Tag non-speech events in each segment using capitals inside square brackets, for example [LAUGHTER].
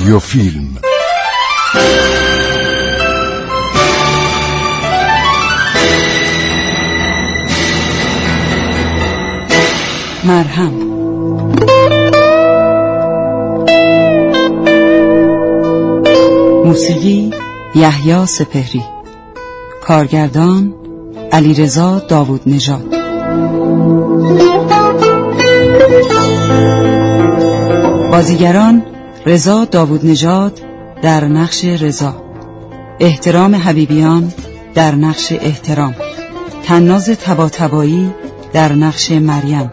رادیو فیلم. مرهم. موسیقی یحیی سپهری. کارگردان علیرضا داوود نژاد بازیگران رضا داوود نژاد در نقش رضا. احترام حبیبیان در نقش احترام. تناز تباتبایی در نقش مریم.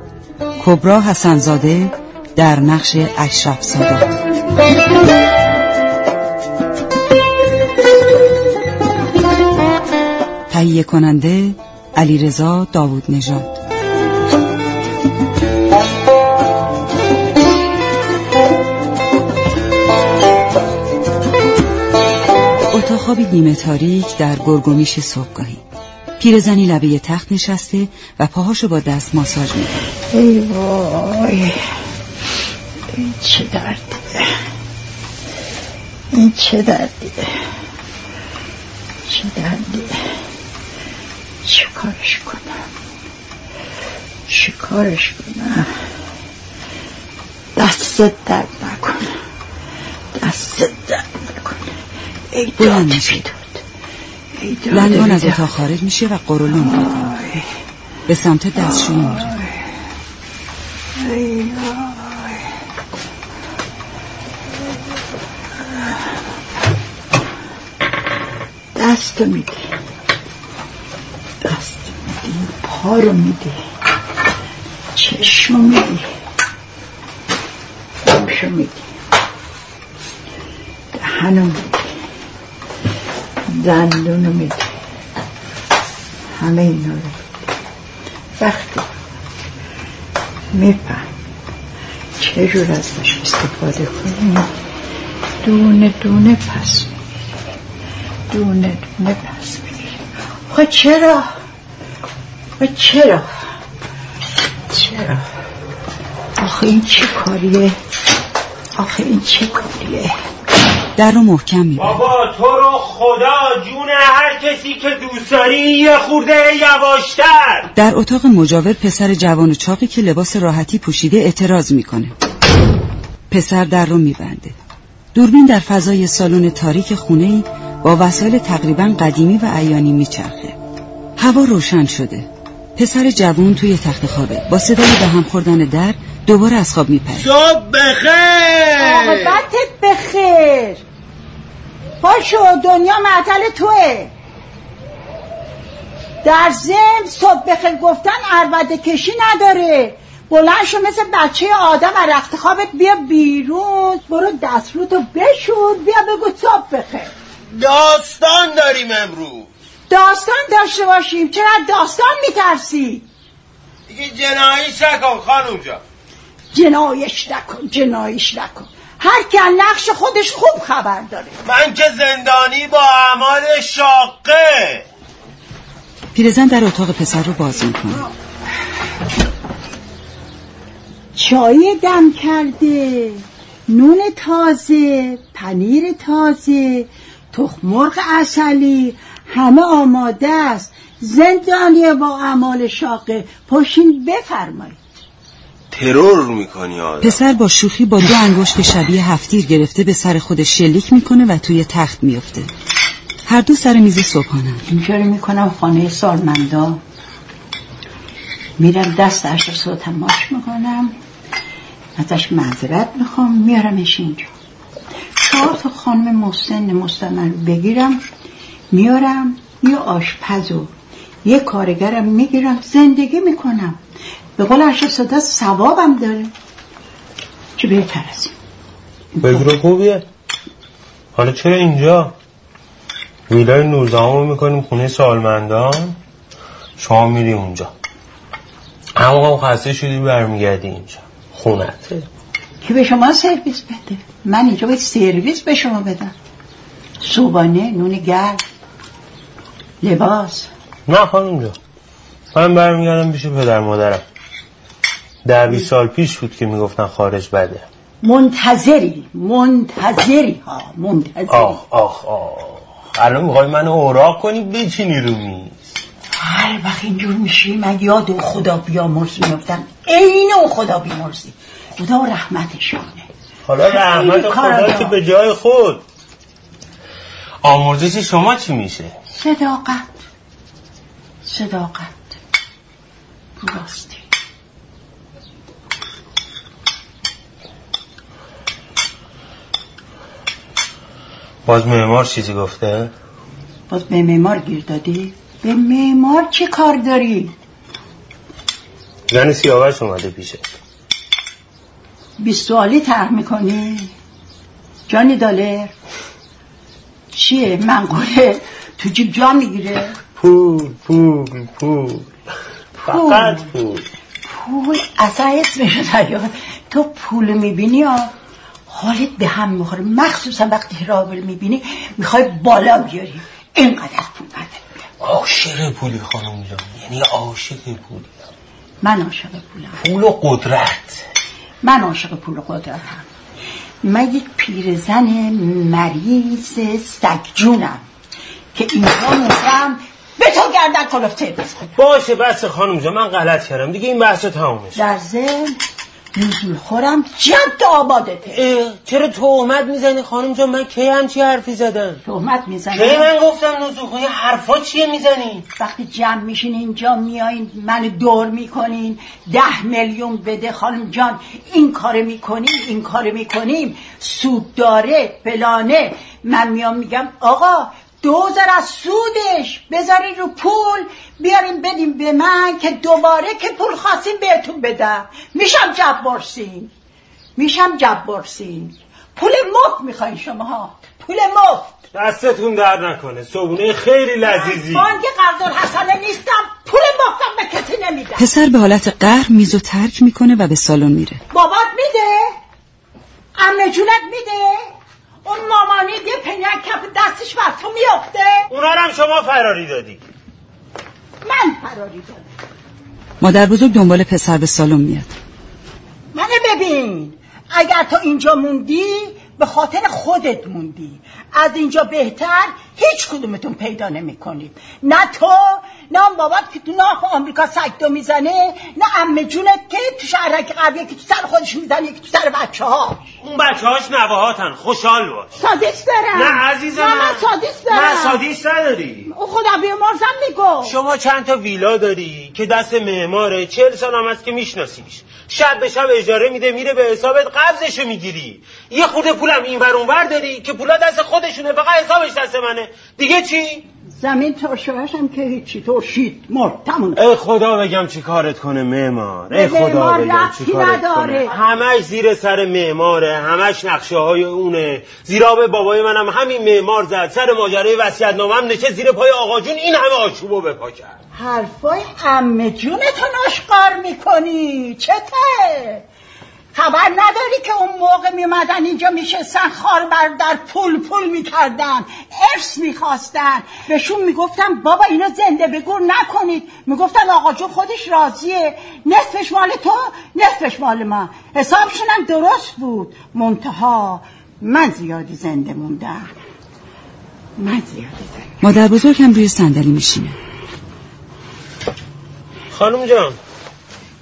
کبرا حسنزاده در نقش اشرف سادات تهیه کننده علیرضا داوود نژاد. خوابی نیمه تاریک در گرگومیش صبحگاهی. پیرزنی لبه تخت نشسته و پاهاشو با دست ماساژ می‌کنه ای وای این چه دردیه. این چه دردیه. چه دردیه. چه کارش کنم؟ چه کارش کنم؟ دست درد نکنه. دست درد بلند میشه. لنگان از. اتاق خارج میشه و قرولون می‌کنه به سمت دستشویی میره ای وای. دست میدی. پا رو میدی. چشم میدی. گوشو میدی. دهنو میدی. دندونو میدی همه اینا رو وقتی میفهم چجور ازش استفاده کنیم دونه دونه پس دونه دونه پس خب چرا؟ خب چرا؟ چرا؟ آخه این چه کاریه؟ آخه این چه کاریه؟ در رو محکم می‌بره بابا تو رو خدا جون هر کسی که دوست داری یه خورده یواشتر. در اتاق مجاور پسر جوان و چاقی که لباس راحتی پوشیده اعتراض می‌کنه. پسر در رو میبنده. دوربین در فضای سالن تاریک خونه با وسایل تقریبا قدیمی و عیانی میچرخه. هوا روشن شده. پسر جوان توی تخت خوابه. با صدای به هم خوردن در دوباره از خواب میپره. صبح بخیر! عاقبتت بخیر! پاشو دنیا معطل توه. در زم صبح بخیر گفتن عربده کشی نداره. بلند شو مثل بچه آدم از رخت خوابت بیا بیرون. برو دست رو تو بشور بیا بگو صبح بخیر داستان داریم امروز. داستان داشته باشیم. چرا داستان میترسی؟ دیگه جناییش نکن خانوم جان. جنایش نکن جنایش نکن. هر که از نقش خودش خوب خبر داره. من که زندانی با اعمال شاقه. پیرزن در اتاق پسر رو باز می‌کنه. چای دم کرده نون تازه پنیر تازه تخم مرغ اصلی همه آماده است. زندانی با اعمال شاقه پاشین بفرمایید. ترور می‌کنی آدم. پسر با شوخی با دو انگشت شبیه هفتیر گرفته به سر خودش شلیک می‌کنه و توی تخت میفته هر دو سر میز صبحانه. اینجا رو می‌کنم خانه سالمندا. میرم دست اشرف رو تماش می‌کنم. ازش معذرت می‌خوام. میارمش اینجا. چهار تا خانم مسن مستمر بگیرم. میارم یه آشپز و یه کارگرم می‌گیرم. زندگی می‌کنم. به قول اشرف صدا ثوابم داره چه بهتر از این فکر خوبیه. حالا چرا اینجا؟ ویلای نوزدهم رو می‌کنیم خونه سالمندان. شما میری اونجا. اما هم خسته شدی برمیگردی اینجا. خونته که به شما سرویس بده. من اینجا باید سرویس به شما بدم. صبحانه نون گرم لباس. نه خانم جان. من برمیگردم پیش پدر مادرم. ده بیست سال پیش بود که می‌گفتن خارج بده. منتظری منتظری ها منتظری. آخ آخ آخ الان می‌خوای منو اوراق کنی بچینی رو میز. هر وقت اینجور میشی من یاد خدا بیامرز میفتم عین او خدا بیامرزی خدا رحمتشونه. حالا رحمت خدا. که به جای خود. آمرزش شما چی میشه؟ صداقت. صداقت. راستی باز معمار چیزی گفته؟ باز به معمار گیر دادی؟ به معمار چی کار داری؟ زن سیاوش اومده پیشه بیست سوالی طرح می‌کنی؟ جانی دالر چیه؟ منقوله تو جیب جا می‌گیره؟ پول پول پول. فقط پول. پول؟ اصلا اسمش نیاد. تو پول می‌بینی ها حالت به هم می‌خوره. مخصوصا وقتی رابل می‌بینی می‌خوای بالا بیاری. اینقدر پول بده. عاشق پولی خانم جان. یعنی عاشق پولی من عاشق پولم. پول و قدرت. من عاشق پول و قدرتم. من یک پیرزن مریض سگجونم که اینجا موندم به تو گردن کلفته باشه بس خانم جان من غلط کردم. دیگه این بحث تمومش. در ضمن نزول خورم جد آبادته. چرا تهمت می‌زنی خانم جان؟ من کی همچی حرفی زدم؟ تهمت کی می‌زنم من گفتم نزوخ یه حرفا چیه می‌زنی؟ وقتی جمع میشین اینجا میایین من دور می‌کنین ده میلیون بده خانم جان. این کار می‌کنیم این کار می‌کنیم. سود داره فلانه. من میام میگم آقا دوزار از سودش بذارین رو پول بیارین بدیم به من که دوباره که پول خواستیم بهتون بدم. میشم جبارسین. میشم جبارسین. پول مفت می‌خواین شما ها پول مفت. دستتون درد نکنه. صبونه خیلی لذیذی. بانک قرض الحسنه نیستم. پول مفتم به کسی نمیدم. پسر به حالت قهر میز و ترک می‌کنه و به سالن میره. بابات میده؟ امه جونت میده؟ اون مامانی یه پنیک کف دستش بر تو میافته؟ اونا هم شما فراری دادی. من فراری دادم. مادر بزرگ دنبال پسر به سالن میاد. منو ببین اگر تو اینجا موندی به خاطر خودت موندی. از اینجا بهتر هیچ کدومتون پیدا نمی نه تو نه اون بابات که تو ناف آمریکا سگدو می‌زنه نه امه جونت که تو شهرک قبلیه که تو سر خودش می‌زنه که تو سر بچه ها اون بچه هاش نواهاتن خوشحال باش. سادیس دارم نه عزیز نه من سادیس دارم نه سادیس نداری. او خدا بیامرزم میگو شما چند تا ویلا داری که دست معماره چهل سال هم هست که میشناسیش شب به شب اجاره میده میره به حسابت قبضشو می‌گیری. یه خورده پولم این ور اونور داری که پولا دست خودشونه فقط حسابش دست منه. دیگه چی؟ زمین ترشوهش هم که هیچی. ترشید مرد تموم. ای خدا بگم چی کارت کنه معمار. ای به خدا بگم چی کارت نداره. کنه همش زیر سر معماره همش نقشه های اونه زیراب بابای منم همین معمار زد. سر ماجرای وصیت نامم نشه زیر پای آقا جون. این همه آشوبو بپا کرد. حرفای امه جونتو ناشقار می‌کنی. چته؟ خبر نداری که اون موقع میمدن اینجا میشستن خار بر در پول پول می‌کردن ارث می‌خواستن. بهشون می‌گفتم بابا اینو زنده بگور نکنید. می‌گفتن آقا جون خودش راضیه. نصفش مال تو نصفش مال من حسابشون هم درست بود. منتها من زیادی زنده موندم. من زیادی زنده مادر بزرگ هم روی صندلی میشینه. خانم جان.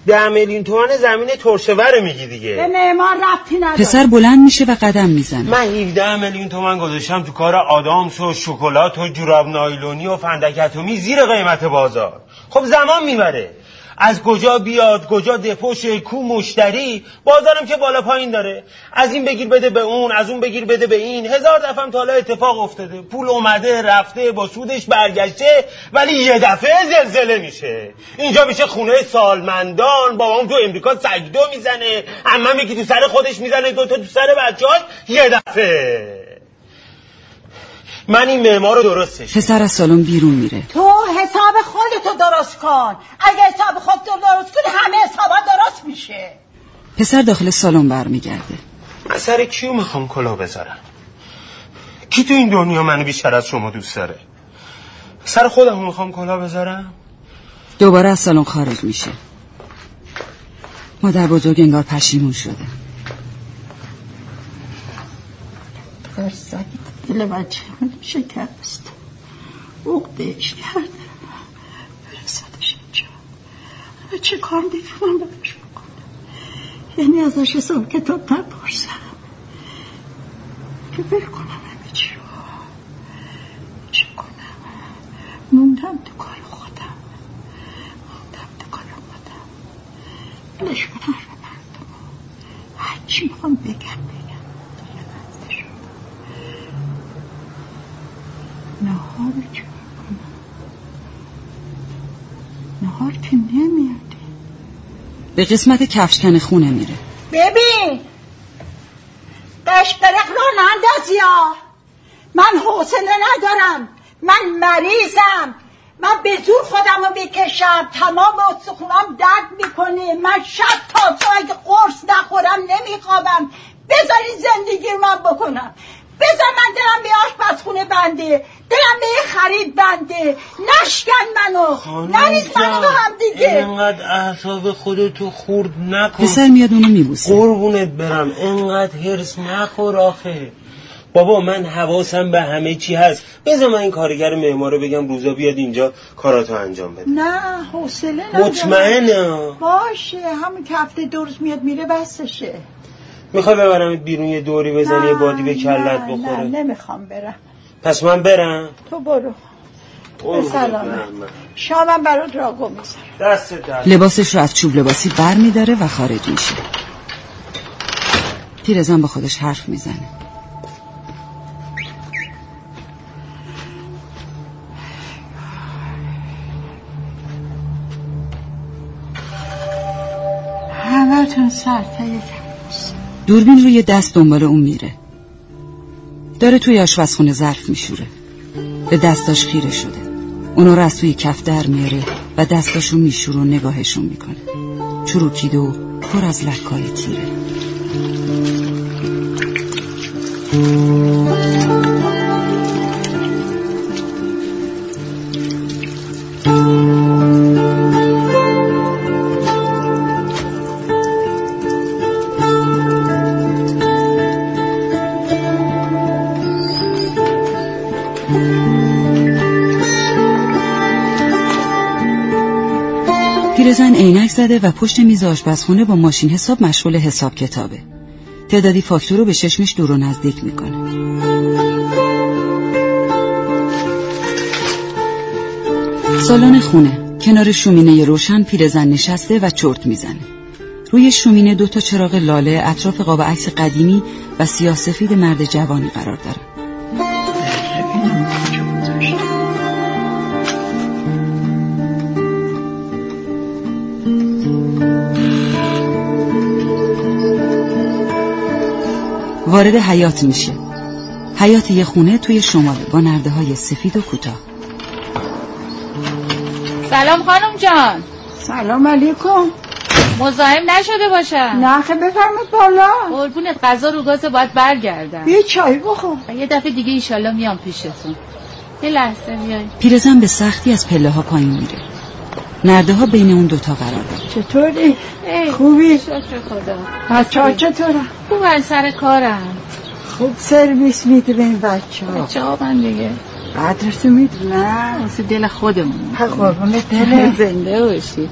ده میلیون تومن زمین ترشوره میگی به دیگه معمار ربطی نداره. پسر بلند میشه و قدم می‌زنه. من 17 میلیون تومن گذاشتم تو کار آدامس و شکلات و جوراب نایلونی و فندک اتمی زیر قیمت بازار. خب زمان می‌بره. از کجا بیاد کجا دپوش کو مشتری؟ بازارم که بالا پایین داره. از این بگیر بده به اون از اون بگیر بده به این. هزار دفعه تا حالا اتفاق افتاده. پول اومده رفته با سودش برگشته ولی یه دفعه زلزله میشه. اینجا میشه خونه سالمندان. بابام تو امریکا سگدو می‌زنه. عمم یکی تو سر خودش می‌زنه دوتا تو سر بچه‌هاش یه دفعه. من این معمار رو درستش پسر از سالن بیرون میره. تو حساب خودتو درست کن. اگه حساب خودتو درست کنی همه حسابا درست میشه. پسر داخل سالن برمیگرده. من سر کیو می‌خوام کلا بذارم؟ کی تو این دنیا منو بیشتر از شما دوست داره؟ سر خودم می‌خوام کلا بذارم؟ دوباره از سالن خارج میشه. مادر بزرگ انگار پشیمون شده. فرسایی دل بچه من شکست. عقدهش کرده. فرستادش اینجا. و چه کار می‌تونم براش بکنم. یعنی ازش حساب کتاب نپرسم. که بل کنم همه چی رو. چه کنم؟ موندم تو کار خودم. موندم تو کار خودم. بلش کنم رو. مردم هرچی می‌خوام بگم. نهار چه کنم؟ نهار که نمیاد. به قسمت کفشکن خونه میره. ببین قشقرق رو ننداز یا من حوصله ندارم. من مریضم. من به زور خودم رو می‌کشم. تمام استخونم درد می‌کنه. من شب تا تو اگه قرص نخورم نمیخوابم. بذاری زندگی من بکنم. بذار من دلم به آشپزخونه بنده. دلم به خرید بنده. نشکن منو. نریز منو با هم دیگه. اینقدر اعصاب خودتو خورد نکن. پسر میاد اونو میبوسه. قربونت برم. اینقدر هرس نخور آخه. بابا من حواسم به همه چی هست. بذار من این کارگر معمار رو بگم روزا بیاد اینجا کاراتو انجام بده. نه حوصله ندارم. مطمئنه باشه همون که هفته دو روز میاد میره بسشه. می‌خوای ببرم بیرون یه دوری بزنی یه بادی به کلت نه بخوره؟ نمی‌خوام برم. پس من برم. تو برو. شامم برات راگو می‌ذارم لباسش رو از چوب لباسی بر میداره و خارج میشه. پیرزن با خودش حرف می‌زنه. همتون سرتای تماس دوربین روی دست دنبال اون میره. داره توی آشپزخونه ظرف میشوره. به دستاش خیره شده. اونو رو از توی کف در میاره و دستاشو میشور و نگاهشون می‌کنه. چروکیده و پر از لکای تیره. پیرزن عینک زده و پشت میز آشپزخونه با ماشین حساب مشغول حساب کتابه. تعدادی فاکتور رو به چشمش دور و نزدیک می‌کنه. سالن خونه. کنار شومینه روشن پیرزن نشسته و چرت می‌زنه. روی شومینه دو تا چراغ لاله اطراف قاب عکس قدیمی و سیاسفید مرد جوانی قرار داره. وارد حیات میشه. حیات یه خونه توی شماله با نرده های سفید و کوتاه. سلام خانم جان. سلام علیکم. مزاحم نشده باشم. نه خیلی بفرمید بالا. قربونت غذا رو گاز باید برگردم. بیا چای بخور. یه دفعه دیگه ایشالله میام پیشتون. یه لحظه بیای پیرزن به سختی از پله ها پایین میره. نرده ها بین اون دوتا قرار داره چطوری؟ ای، خوبی؟ شکر خدا. بچه ها چطورن؟ خوب از سر کارم. خوب سرویس میده به این بچه ها. بچه ها من دیگه قدرتو می‌دونن واسه دل خودمون. قربون [LAUGHS] دل. زنده باشی.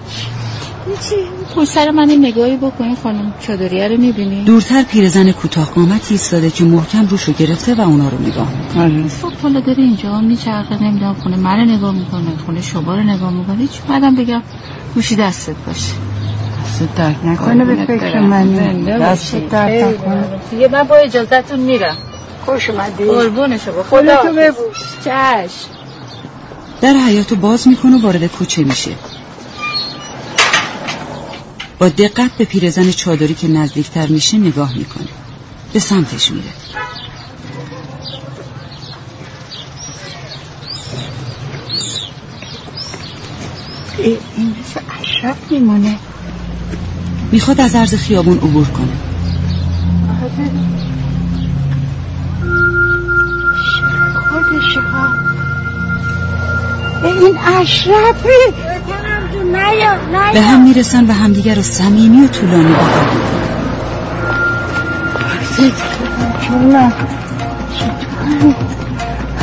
چی؟ پشت سر من نگاهی بکنی خانم چادریه رو می‌بینی. دورتر پیرزن کوتاه قامت ایستاده که محکم روشو گرفته و اونا رو نگاه می‌کنه. خب حالا داره اینجا میچرخه نمی‌دونم خونه من رو نگاه می‌کنه خونه شما رو نگاه می‌کنه هیچ بعدم بگم گوشی دستت باشه. دست درد نکنه به فکر منی. دست درد نکنه. دیگه من با اجازتون میرم. خوش اومدی. خودتو خدا ببوس چشم. در حیاتو باز می‌کنه و وارد کوچه میشه. با دقت به پیرزن چادری که نزدیکتر میشه نگاه می‌کنه. به سمتش میره. ای، این مثل اشرف میمونه. می‌خواد از عرض خیابون عبور کنه. خودشه ها ای، این اشرفه به هم می‌رسن و همدیگر رو صمیمی و طولانی هم می‌کنن.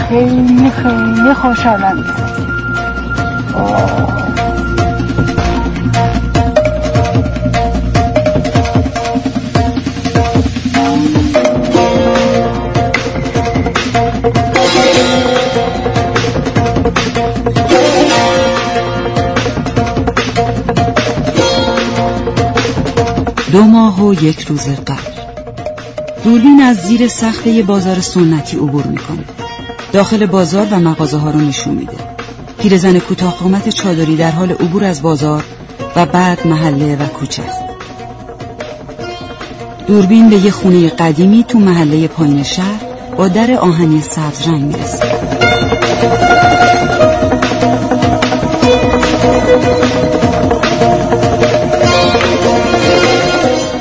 خیلی خیلی خوشحالم. دو ماه و یک روز قبل. دوربین از زیر سخته بازار سنتی عبور می‌کنه. داخل بازار و مغازه ها رو نشون میده. پیرزن کوتاه قامت چادری در حال عبور از بازار و بعد محله و کوچه. است دوربین به یه خونه قدیمی تو محله پایین شهر با در آهنی سبز رنگ می‌رسه.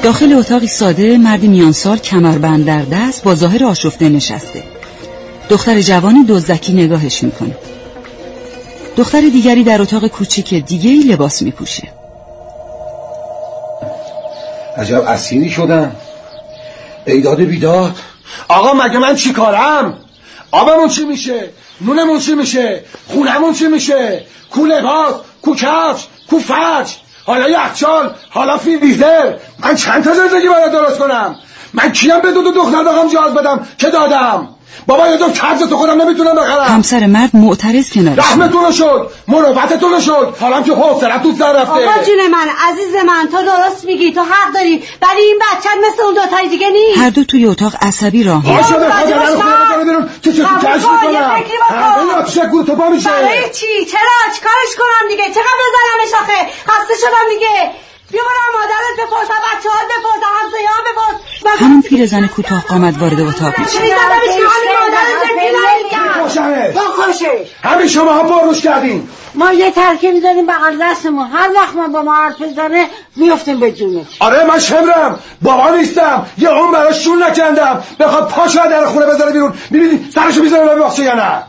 داخل اتاقی ساده مردی میانسال کمربند در دست با ظاهر آشفته نشسته. دختر جوانی دزدکی نگاهش می‌کنه. دختر دیگری در اتاق کوچیک دیگه ای لباس میپوشه. عجب اسیری شدم ایداد بیداد. آقا مگه من چی کارم؟ آبمون چی میشه؟ نونمون چی میشه؟ خونمون چی میشه؟ کو لباس کو کفش کو فرش حالا یخچال حالا فریزر من چند تا زندگی باید درست کنم؟ من کیم به دو دو دختر بخوام جاز بدم؟ که دادم؟ بابا یه دو کبز تو خودم نمی‌تونم بخرم. همسر مرد معترض کنارش رحمتون رو شد مروتتون رو شد. حالا که حوصلت تو سر رفته. آقا جون من عزیز من تو درست میگی تو حق داری. ولی این بچه مثل اون دوتای دیگه نیست. هر دو توی اتاق عصبی راه میرن. شده خدا خونه بکنه تو چه بابا، کش یه می‌کنم؟ تو پا میشه. برای چی؟ چرا؟ چیکارش کنم دیگه؟ چقدر بزنمش آخه؟ خسته شدم دیگه. بیا برم مادرت بپرس بچه ها بپرس همسایه ها بپرس همون پیرزن کوتاه قامت وارد اتاق میشه. همین شما ها باروش کردین. ما یه ترکیبی داریم بغل دستمون. هر وقت ما با ما حرف بزنه میفتیم به جونه آره من شمرم. بابا نیستم. یه اون براش شون نکندم. بخواد پاش رو در خونه بذاره بیرون. می‌بینی سرشو می‌ذاره به باخشه یا نه؟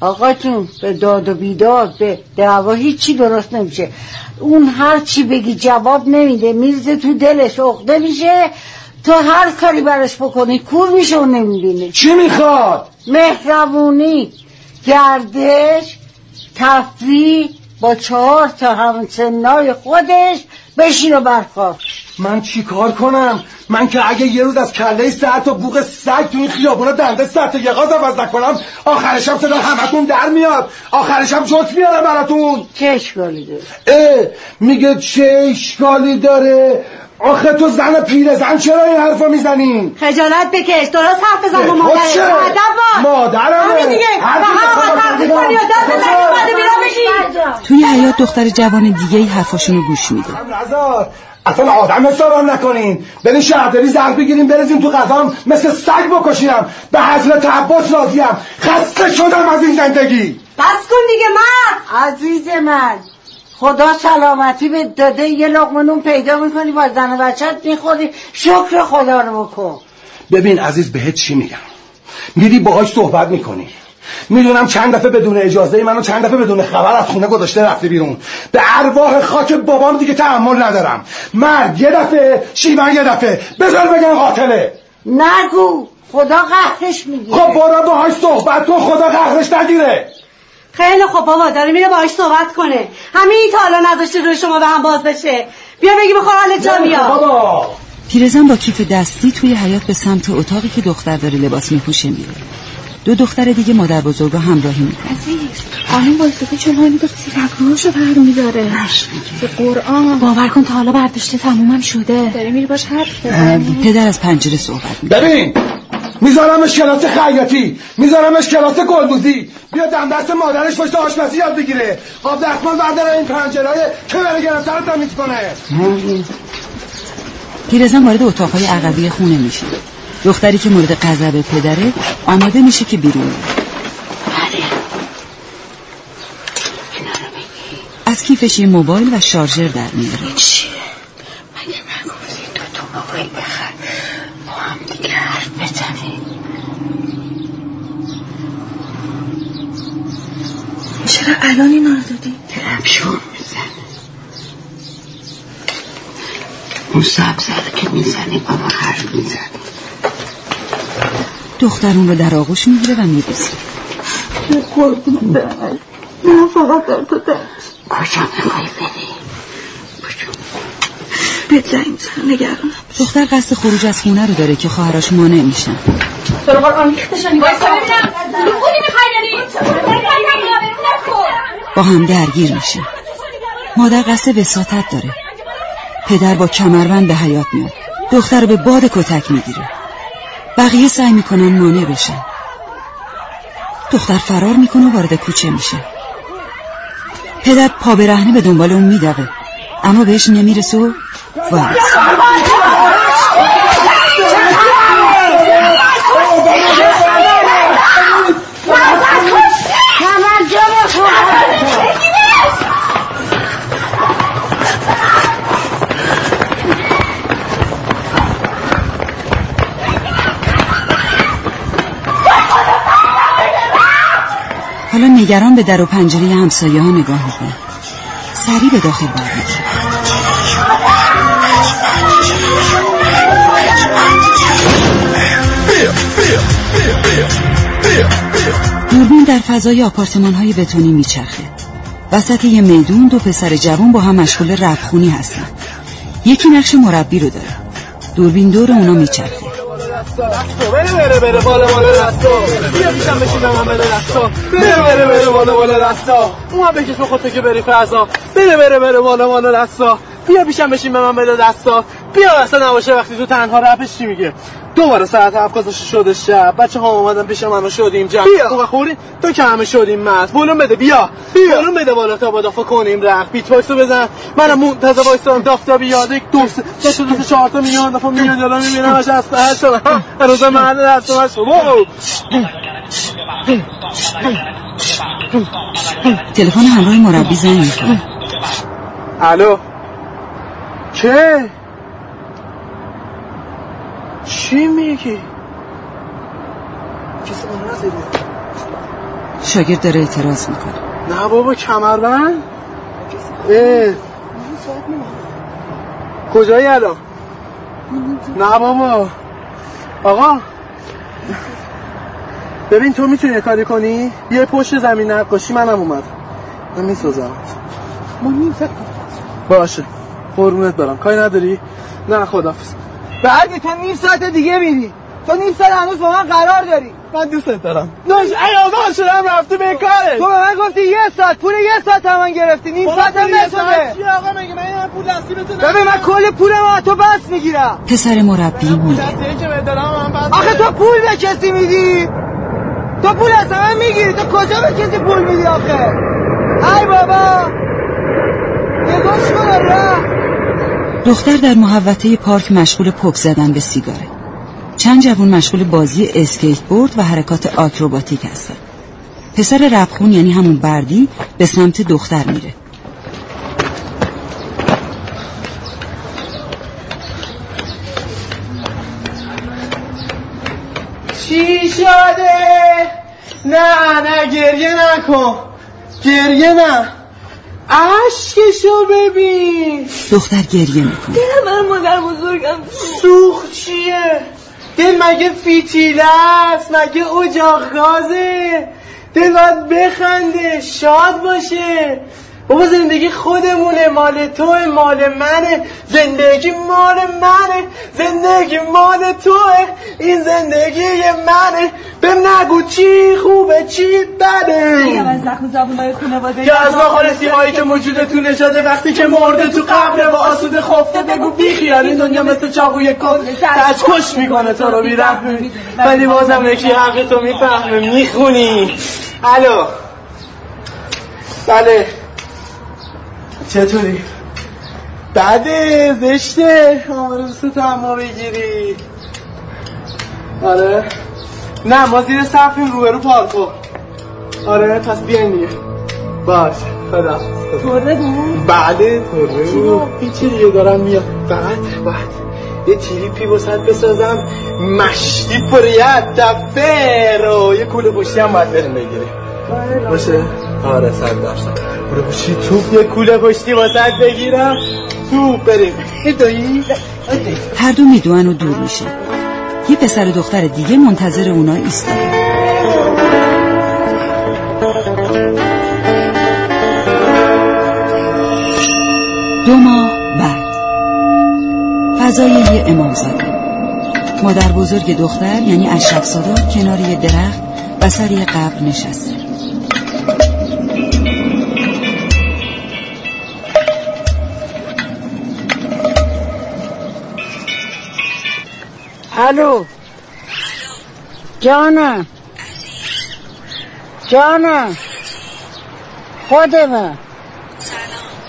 آقا جون به داد و بیداد به دعوا هیچی درست نمیشه. اون هر چی بگی جواب نمیده میرزه تو دلش عقده میشه. تو هر کاری براش بکنی کور میشه و نمی‌بینه. چی می‌خواد؟ مهربونی گردش تفریح با چهار تا همسنای خودش بشین و برخواه من چی کار کنم؟ من که اگه یه روز از کله سر تا بوق سگ تو این خیابونا دنده سر تا یقاز عوض نکنم آخرشم صدا همتون در میاد. آخرشم جوک میارم براتون. چه اشکالی داره؟ اه میگه چه اشکالی داره؟ آخه تو زن پیره زن چرا این حرفا می‌زنین خجالت بکش درست حرف بزن با مادرت چه؟ ادب مادرمه. همین دیگه بشی. توی حیات دختر جوان دیگه ای حرفاشونو گوش میده. نزار اصلا آدم حسابم نکنین. برین شهرداری زرد بگیریم برزیم تو قضام مثل سگ بکشینم. به حضرت عباس راضیم. خسته شدم از این زندگی. بس کن دیگه مرد عزیز من. خدا سلامتی به داده یه لقمه نون پیدا می‌کنی با زن و بچت می‌خوری. شکر خدا رو بکن. ببین عزیز بهت چی میگم؟ میری باهاش صحبت می‌کنی. می‌دونم چند دفعه بدون اجازه منو چند دفعه بدون خبر از خونه گذاشته رفته بیرون. به ارواح خاک بابام دیگه تحمل ندارم. مرد یه دفعه شیون یه دفعه. بذار بگم قاتله. نگو. خدا قهرش می‌گیره. خب برو باهاش صحبت کن خدا قهرش نگیره. خیلی خوب بابا داره میره باهاش صحبت کنه. همین تا حالا نذاشته روی شما به هم باز بشه. بیا بگی بخور حالت جا بیا. بابا. پیرزن با کیف دستی توی حیات به سمت اتاقی که دختر داره لباس میپوشه میره. دو دختر دیگه مادر بزرگا همراهی می‌کنه عزیز خانم وایساده چون هایی داره؟ تیرکروشو بر میداره به قرآن. باور کن تا حالا برداشته تمومم شده. داری میری باش حرف بزنی. پدر از پنجره صحبت می‌کنه. ببین میذارمش کلاس خیاطی میذارمش کلاس گلدوزی بیا دم دست مادرش پشت آشپزی یاد بگیره. آب دستمال برداره این پنجرهای که بره گرفته رو تمیز کنه. پیرزن وارد اتاقهای عقبی خونه میشه. دختری که مورد غضب پدره آماده میشه که بیرون بره. از کیفش یه موبایل و شارژر در میاره. مگه نگفتی دو تا موبایل بخر با هم دیگه حرف بزنیم چرا الان اینا رو دادی؟ شور می‌زنه. اون سبزه که می‌زنی با ما حرف می‌زنی. دختر اون رو در آغوش می‌گیره و میبوسه. من فقط در تو کجا می‌خوای بری؟ به زنگ زن نگرانم دختر قصد خروج از خونه رو داره که خواهرش مانع میشن با هم درگیر میشه. مادر قصد وساطت داره. پدر با کمربند به حیات میاد. دختر رو به باد کتک می‌گیره. بقیه سعی می‌کنن مانع بشن. دختر فرار می‌کنه و وارد کوچه میشه. پدر پا به رهنه به دنبال اون میدوه. اما بهش نمی‌رسه و حالا نگران به در و پنجره همسایه ها نگاه می‌کنه سریع به داخل برمیگرده دوربین در فضای آپارتمان های بتونی میچرخه وسط یه میدون دو پسر جوان با هم مشغول ربخونی هستن یکی نقش مربی رو داره دوربین دور اونا میچرخه بره بره بره بالا بالا رستا بیا پیشم بشین به من بده دستا. بیا اصلا نباشه وقتی تو تنها رپش چی میگه؟ دوباره ساعت هفت گذاشته شده شب. بچه ها اومدن پیش من و شدیم جمع. بیا. خوری تو که همه شدیم مست بولون بده بیا. بیا. بولون بده بالا تا با کنیم رخ بیت وایسو بزن. منم منتظر وایسام دافتا بیاد یک دو سه دو سه دو سه چهار تا میلیون دفعه میلیون دلار میبینمش از هر شما هنوز من دستمش تلفن همراه مربی زنگ می‌کنه الو. چه؟ چی میگی؟ کسی من شاگرد داره اعتراض می‌کنه. نه بابا کمربند؟ اه. کجایی الان؟ نه بابا. آقا ببین تو می‌تونی کاری کنی؟ یه پشت زمین نقاشی منم اومد. من می‌سازم. نیم باشه. قربونت برم. کاری نداری؟ نه خدافظ بعد تو نیم ساعت دیگه میری. تو نیم ساعت هنوز با من قرار داری. من دوستت دارم. داش ایادا شدم رفته به کاره تو به من گفتی یه ساعت پول یه ساعت هم گرفتی. نیم ساعت هم نشده. چی آقا؟ مگه من پول دستی بتونم ببین من کل پول ما تو بس می‌گیرم. پسر مربی میگه. آخه تو پول به کسی میدی؟ تو پول از من می‌گیری. تو کجا به کسی پول میدی آخه؟ ای بابا! نگاش کنه رفت دختر در محوطه پارک مشغول پک زدن به سیگاره. چند جوان مشغول بازی اسکیت بورد و حرکات آکروباتیک هستند پسر ربخون یعنی همون بردی به سمت دختر میره. چی شده؟ نه نه گریه نکن. گریه نه. عشقشو ببین. دختر گریه می‌کنه. دل من مادر بزرگم. سوخ چیه؟ دل مگه فیتیله است؟ مگه اجاق گازه؟ دل باید بخنده شاد باشه. بابا زندگی خودمونه مال تو مال منه. زندگی مال منه زندگی مال توه. این زندگی منه. بهم نگو چی خوبه چی بده. میگم از ناخال سیمایی که موجودتون نشده وقتی که مرده تو قبره و آسوده خفته بگو بیخیال. این دنیا مثل چاقوی کن. سج کش می‌کنه تو رو بیرحمه ولی بازم یکی حق تو می‌فهمه. می‌خونی. الو. بله. چطوری؟ بده زشته. آمار دوست اما بگیری. آره. نه ما زیر سقفیم روبرو پارکو آره پس بیاین دیگه. باش خدا. تورده بود؟ بعده تورده بود هیچی دیگه دارم میاد بعد بعد. یه تیلیپی وسط بسازم. مشتی پریت دفه رو. یه کوله پشتی هم باید بریم بگیریم. باشه. آره صد درصد. کوله پشتی توپ یه کوله پشتی واسط بگیرم. توپ بریم. دایی هر دو میدوان و دور میشن یه پسر و دختر دیگه منتظر اونا ایستاده. دو ماه بعد. فضای یه امامزاده. مادر بزرگ دختر یعنی اشرف سادا کنار یه درخت و سر یه قبر نشسته. الو. جانم جانم خودمه.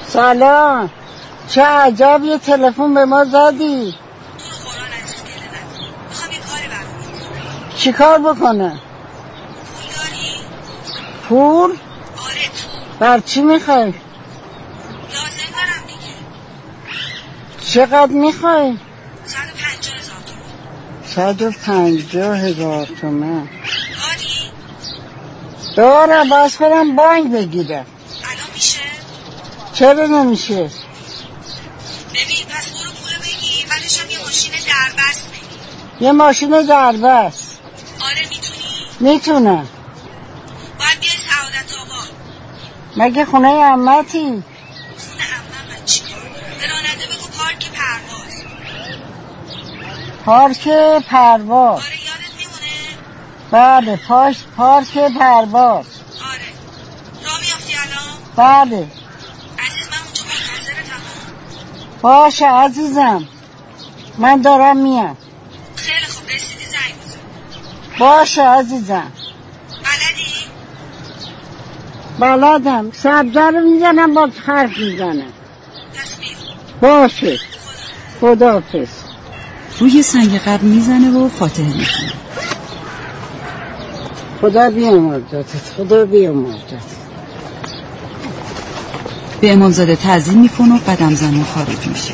سلام. چه عجب یه تلفن به ما زدی. چی کار بکنه؟ پول؟ بر چی می‌خوای؟ چقدر می‌خوای؟ صد و پنجاه هزار تومن. دارم باز برم بانک بگیرم. چرا نمیشه؟ ببین پس برو پولو بگیر بعدش هم یه ماشین دربست بگیر یه ماشین دربست. آره می‌تونی؟ می‌تونم. باید بیای سعادت آباد. مگه خونه امتی خونه عمم چیکار به راننده بگو پارک پرواز پارک پرواز. آره یادت میمونه؟ بله پاش پارک پرواز. آره. راه میافتی الان؟ بله. عزیز من اونجا منتظرتم باشه عزیزم. من دارم میام. خیلی خوب رسیدی زنگ باشه عزیزم. بلدی؟ بلدم. سبزه رو می‌زنم با حرف می‌زنم. باشه. خدافز روی سنگ قبر می‌زنه و فاتحه می‌خونه. خدا بیامرزتت خدا بیامرزتت به امامزاده تعظیم می‌کنه و قدم زنون خارج میشه.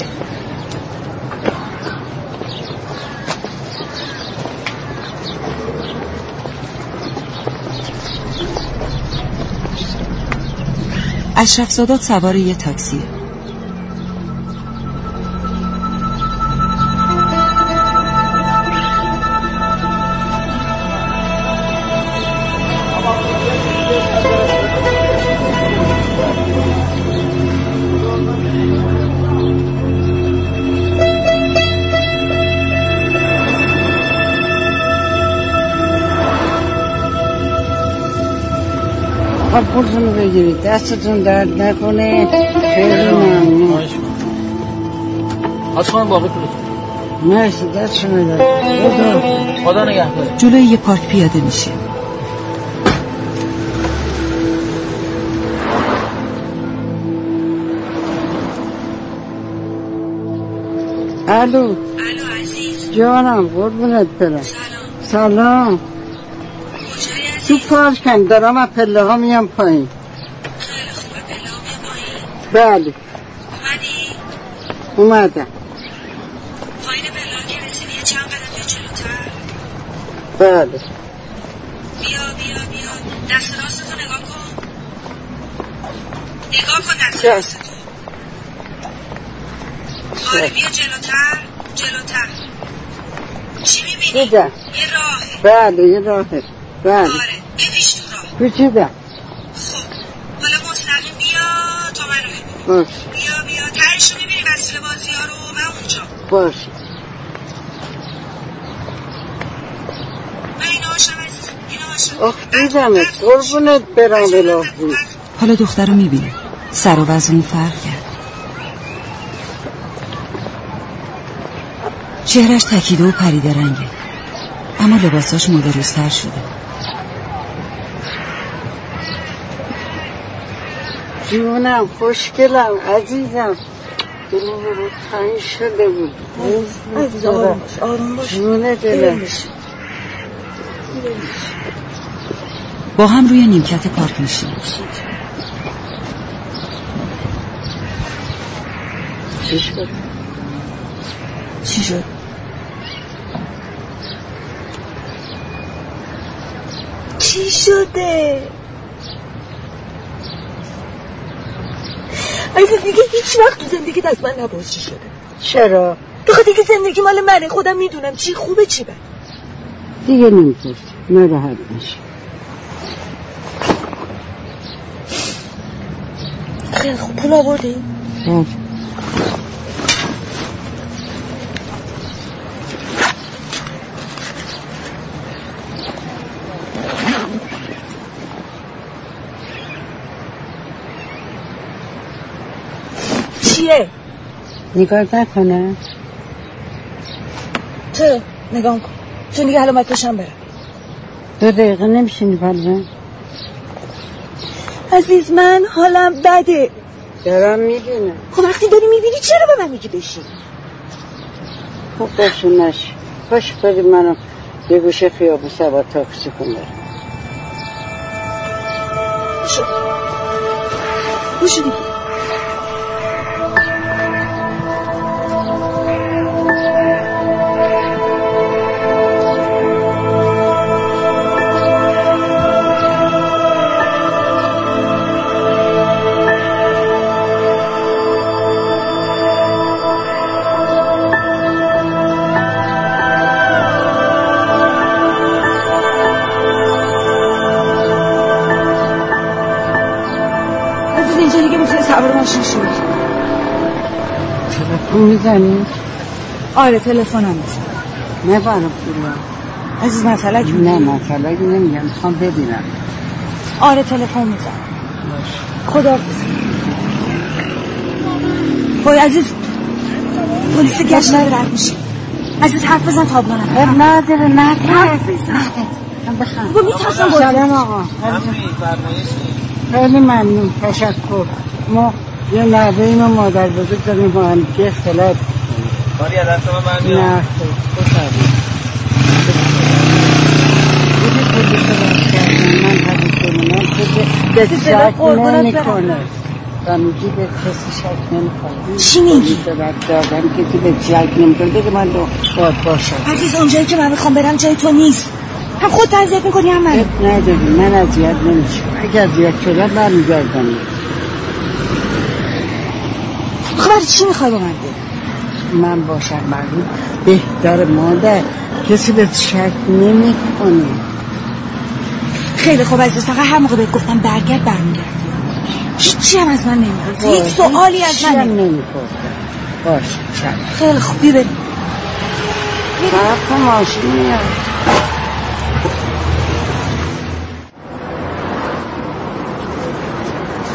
اشرف سادات سوار یه تاکسیه خب پولتون رو بگیرید. دستتون درد نکنه. خیلی ممنون. از خواهم باقی پولتون مرسی دستشون درد خدا خدا نگهدار. جلوی یه پارک پیاده میشه. الو. الو عزیز. جانم قربونت برم. سلام. سلام. تو عزیز پارکم دارم از پله ها میام پایین. بله. اومدم. پایین پلا که رسیدی چند قدم جلوتر بله. بیا بیا بیا دست راستتو نگاه کن نگاه کن دست چه؟ راستتو آره بیا جلوتر جلوتر چی می‌بینی؟ یه راهه بله یه راهه. بله. آره. تو حالا مستقیم بیا تا منو باش. بیا بیا. ترشو می‌بینی وسیله بازی ها رو من اونجا. باش. آخ دیدمت. قربونت برم الهی حالا دختر رو می‌بینه سر و اون فرق کرد. چهرش تکیده و پریده رنگه. اما لباساش مدروستر شده. جونم خوشگلم عزیزم. دلم رو تنگ شده بود. جون دلم. با هم روی نیمکت پارک میشیم چی شد؟ چی شد؟ چی شده؟ عزیز دیگه هیچ وقت تو زندگی از من نپرسی شده. چرا؟ تو دیگه زندگی مال منه خودم می‌دونم چی خوبه چی بد دیگه نمی‌پرسی. ناراحت نشی. خیلی خوب. پول آوردی؟ بله چیه؟ نگاه نکنه. چرا؟ نگاه کن. چون دیگه حالا پشم برم دو دقیقه نمیشینی پلوه عزیز من حالم بده. دارم می‌بینم. خب وقتی داری می‌بینی چرا به من میگی بشین؟ خوب باشون نشی باش بریم منو یه گوشه خیابون سوار تاکسی کن برم بشو بشو ماشین شوی تلفن می‌زنی؟ آره تلفنم میزن نه برای پولم عزیز مسئله نه مسئله نمیگم می‌خوام ببینم. آره تلفن میزن خدا خب عزیز. پلیس گشت داره رد میشه عزیز حرف بزن تابلونم اب نداره نه حرف بزن. بخند. بابا میترسم با سلام آقا. خیلی ممنون تشکر. ما یه نوه و مادر بزرگ داریم با هم که اختلاف کاری از دست من برمیاد نه خیلی خوش آمدید. بودی پلیس رو باز کردن. من حدیث من که به صدا شک قربونت نمی برم. کنه و میگی به کسی شک نمی کنه چی میگی؟ کسی به شک نمی کنه دیگه من دو باید باشم. عزیز اونجایی که من می‌خوام برم جای تو نیست. هم خود اذیت می‌کنی هم من. نداری. من اذیت نمیشم. اگه اذیت شدم برمیگردم خب برای چی می‌خوای با من بری؟ من باشم معلوم بهتر مادر. کسی به شک نمی کنه خیلی خوب عزیز فقط هر موقع بهت گفتم برگرد برمیگردی. هیچی هم از من نمی‌پرسی هیچ سوالی از من نمی‌پرسی نمی باش خیلی خوب بیا بریم. ماشین میاد.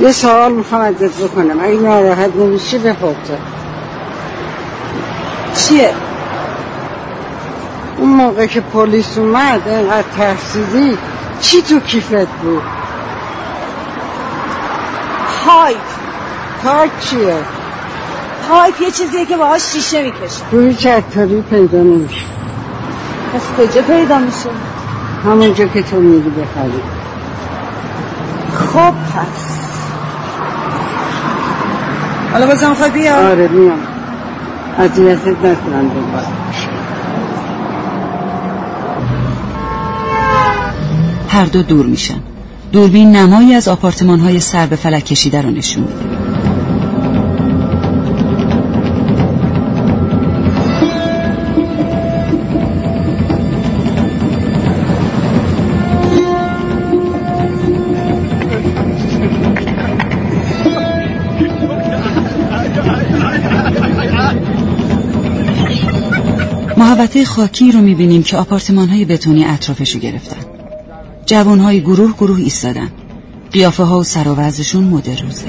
یه سوال می‌خوام ازت بکنم. اگه ناراحت نمیشی بپرسم چیه؟ اون موقع که پلیس اومد اینقدر ترسیدی چی تو کیفت بود؟ پایپ تا چیه؟ پایپ یه چیزیه که باهاش شیشه می‌کشه. روی چطوری پیدا نمیشه. پس کجا پیدا میشه؟ همونجا که تو میری بخری. خب پس. حالا بازم خواهی بیا. آره میام. اذیتت نکنم دوباره. هر دو دور میشن. دوربین نمایی از آپارتمان های سر به فلک کشیده رو نشون میده. محوطه خاکی رو می‌بینیم که آپارتمان های بتونی اطرافشو گرفتن. جوان های گروه گروه ایستادن. قیافه ها و سر و وضعشون مد روزه.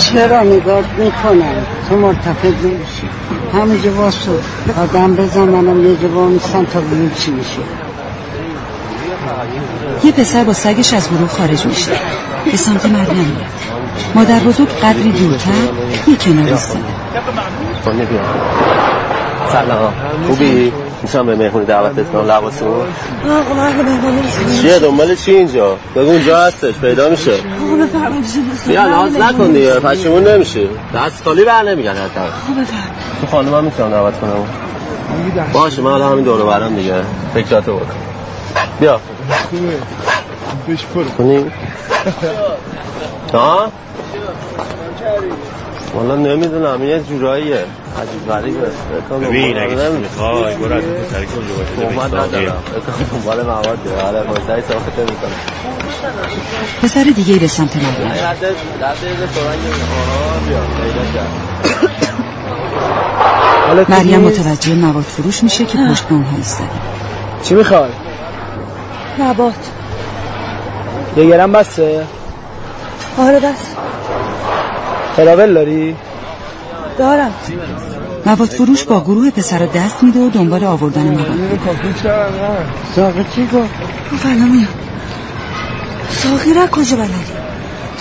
چرا نگاه می‌کنم؟ تو مرتفض نمیشی. همینجا واسو آدم بزنم یه جواب نیستم تا میشه. یه پسر با سگش از گروه خارج میشه. به سمت مریم میاد مادر بزرگ قدری دورتر یه کنار ایستاده. سلام. خوبی؟ میشم به مهمونی دعوتت کنم. رسیدم. چیه؟ دنبال چی اینجا؟ بگو اونجا هستش پیدا میشه. بیا. ناز نکن دیگه پشیمون نمیشه. دست خالی بر نمیگن حتی تو خانم هم می‌تونم دعوت کنم؟ باشه من حالا همین دورو برم دیگه. فکراتو بکن. بیا. کنیم ها؟ والا نمی‌دونم یه جوراییه. عجیب غریبه ببین اگه می‌خوای برو از پسری که اونجا باشه اومد ندارم. دنبال مواد دیگه. آره پایتای صحبت می‌کنم. پسر دیگه به سمت مریم مریم متوجه مواد فروش میشه که پشت به اونها ایستاده چی می‌خوای؟ نبات یه گرم بسته؟ آره بس تراول داری؟ دارم مواد فروش با گروه پسر دست میده و دنبال آوردن مواد ساقه چی گفت؟ فلا میام ساقی را کجا بلدی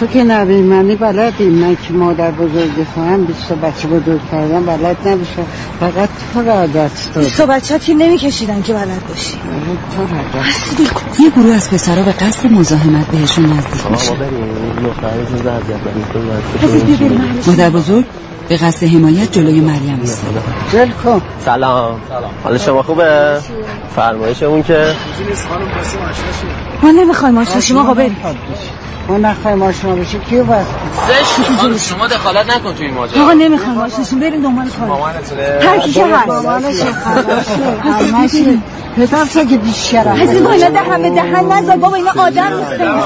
تو که نبی منی بلدی من که مادر بزرگی خواهم بیست تا بچه بزرگ کردم بلد نباشم. فقط تو را عادت داد بیست بچه که نمیکشیدن که بلد باشی. تو را عادت یه گروه از پسرها به قصد مزاحمت بهشون نزدیک میشه مادر بزرگ به قصد حمایت جلوی مریم دل کن. سلام. حالا شما خوبه؟ فرمایشمون که؟ ما نمی‌خوایم آشناشیم آقا بریم. ما نخواهیم آشنا بشه کیو بست زشت شما دخالت نکن تو این ماجرا. آقا نمی‌خوایم آشناشیم بریم دنبال کار هر کی که هست. مامانش همش پدر تو که بیشتر از این با اینا دهن به دهن نزار بابا اینا آدم نیستن.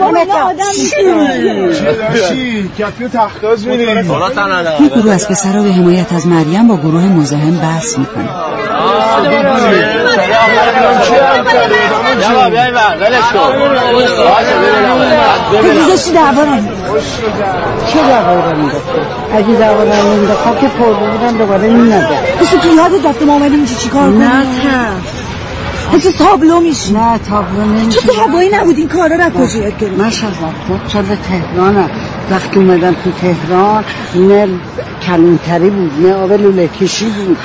بابا اینا آدم نیستن. چی؟ کفی تختاز یه گروه از پسرها به حمایت از مریم با گروه مزاحم بحث می‌کنه. یا بیای بر ولش کن باشه ببینم بزرشی دعوا رو چه دعوایی را میداخته اگه دعوا را میداخته که پر بودن دوباره میندازم مثل تو یادت رفته ما اومدیم اینجا چیکار نه کنیم که مثل تابلو میشی؟ نه تابلو نمیشه تو دعوایی نبود این کارا رو کجا؟ یاد گرفتی من شب وقتا چه به تهرانم وقتی اومدم تو تهران نه کلونتری بود نه آب لوله کشی بود.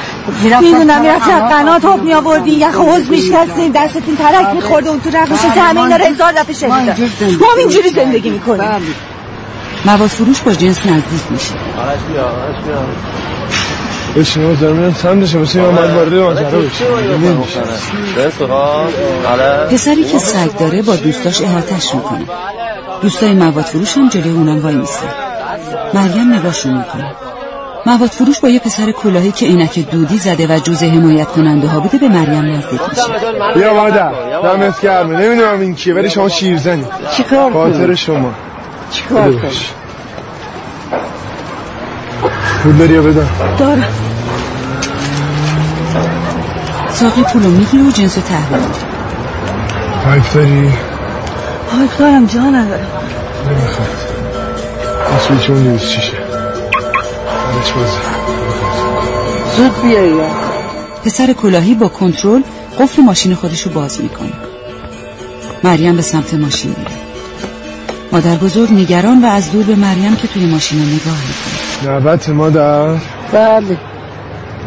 می‌رفتم می‌دونم می‌رفتی از قنات آب بود. میآوردی یخ حوز میشکستین دستتون ترک میخورده اون تو رقمش همه اینا رو هزار دفعه شنیدم زندگی ما هم اینجوری زندگی می‌کنیم. بله. مواد فروش با جنس نزدیک میشه. آرش بیا آرش بیا. بشین از دارم سمتش مثل این آمد وارد ماجرا ها. آره. پسری که سگ داره با دوستاش احاتش می‌کنه. دوستای مواد فروش هم جلوی اونان وای میستن مریم نگاهشون می‌کنه. مواد فروش با یه پسر کلاهی که عینک دودی زده و جز حمایت کننده ها بوده به مریم نزدیک میشه. بیا مادر دمت گرمه نمی‌دونم این کیه ولی شما شیرزنی. چیکار خاطر؟ شما. چیکار کنی؟ پول داری یا بدم؟ دارم. ساقی پولو می‌گیره و جنسو تحویل پایپ داری؟ پایپ دارم جا ندارم نمی‌خواد. اسمی چون نیست چیشه حالش بازه زود بیایی. یا. پسر کلاهی با کنترل قفل ماشین خودش رو باز می‌کنه. مریم به سمت ماشین میره. مادر بزرگ نگران و از دور به مریم که توی ماشین نگاه می‌کنه. نوبت مادر؟ بله.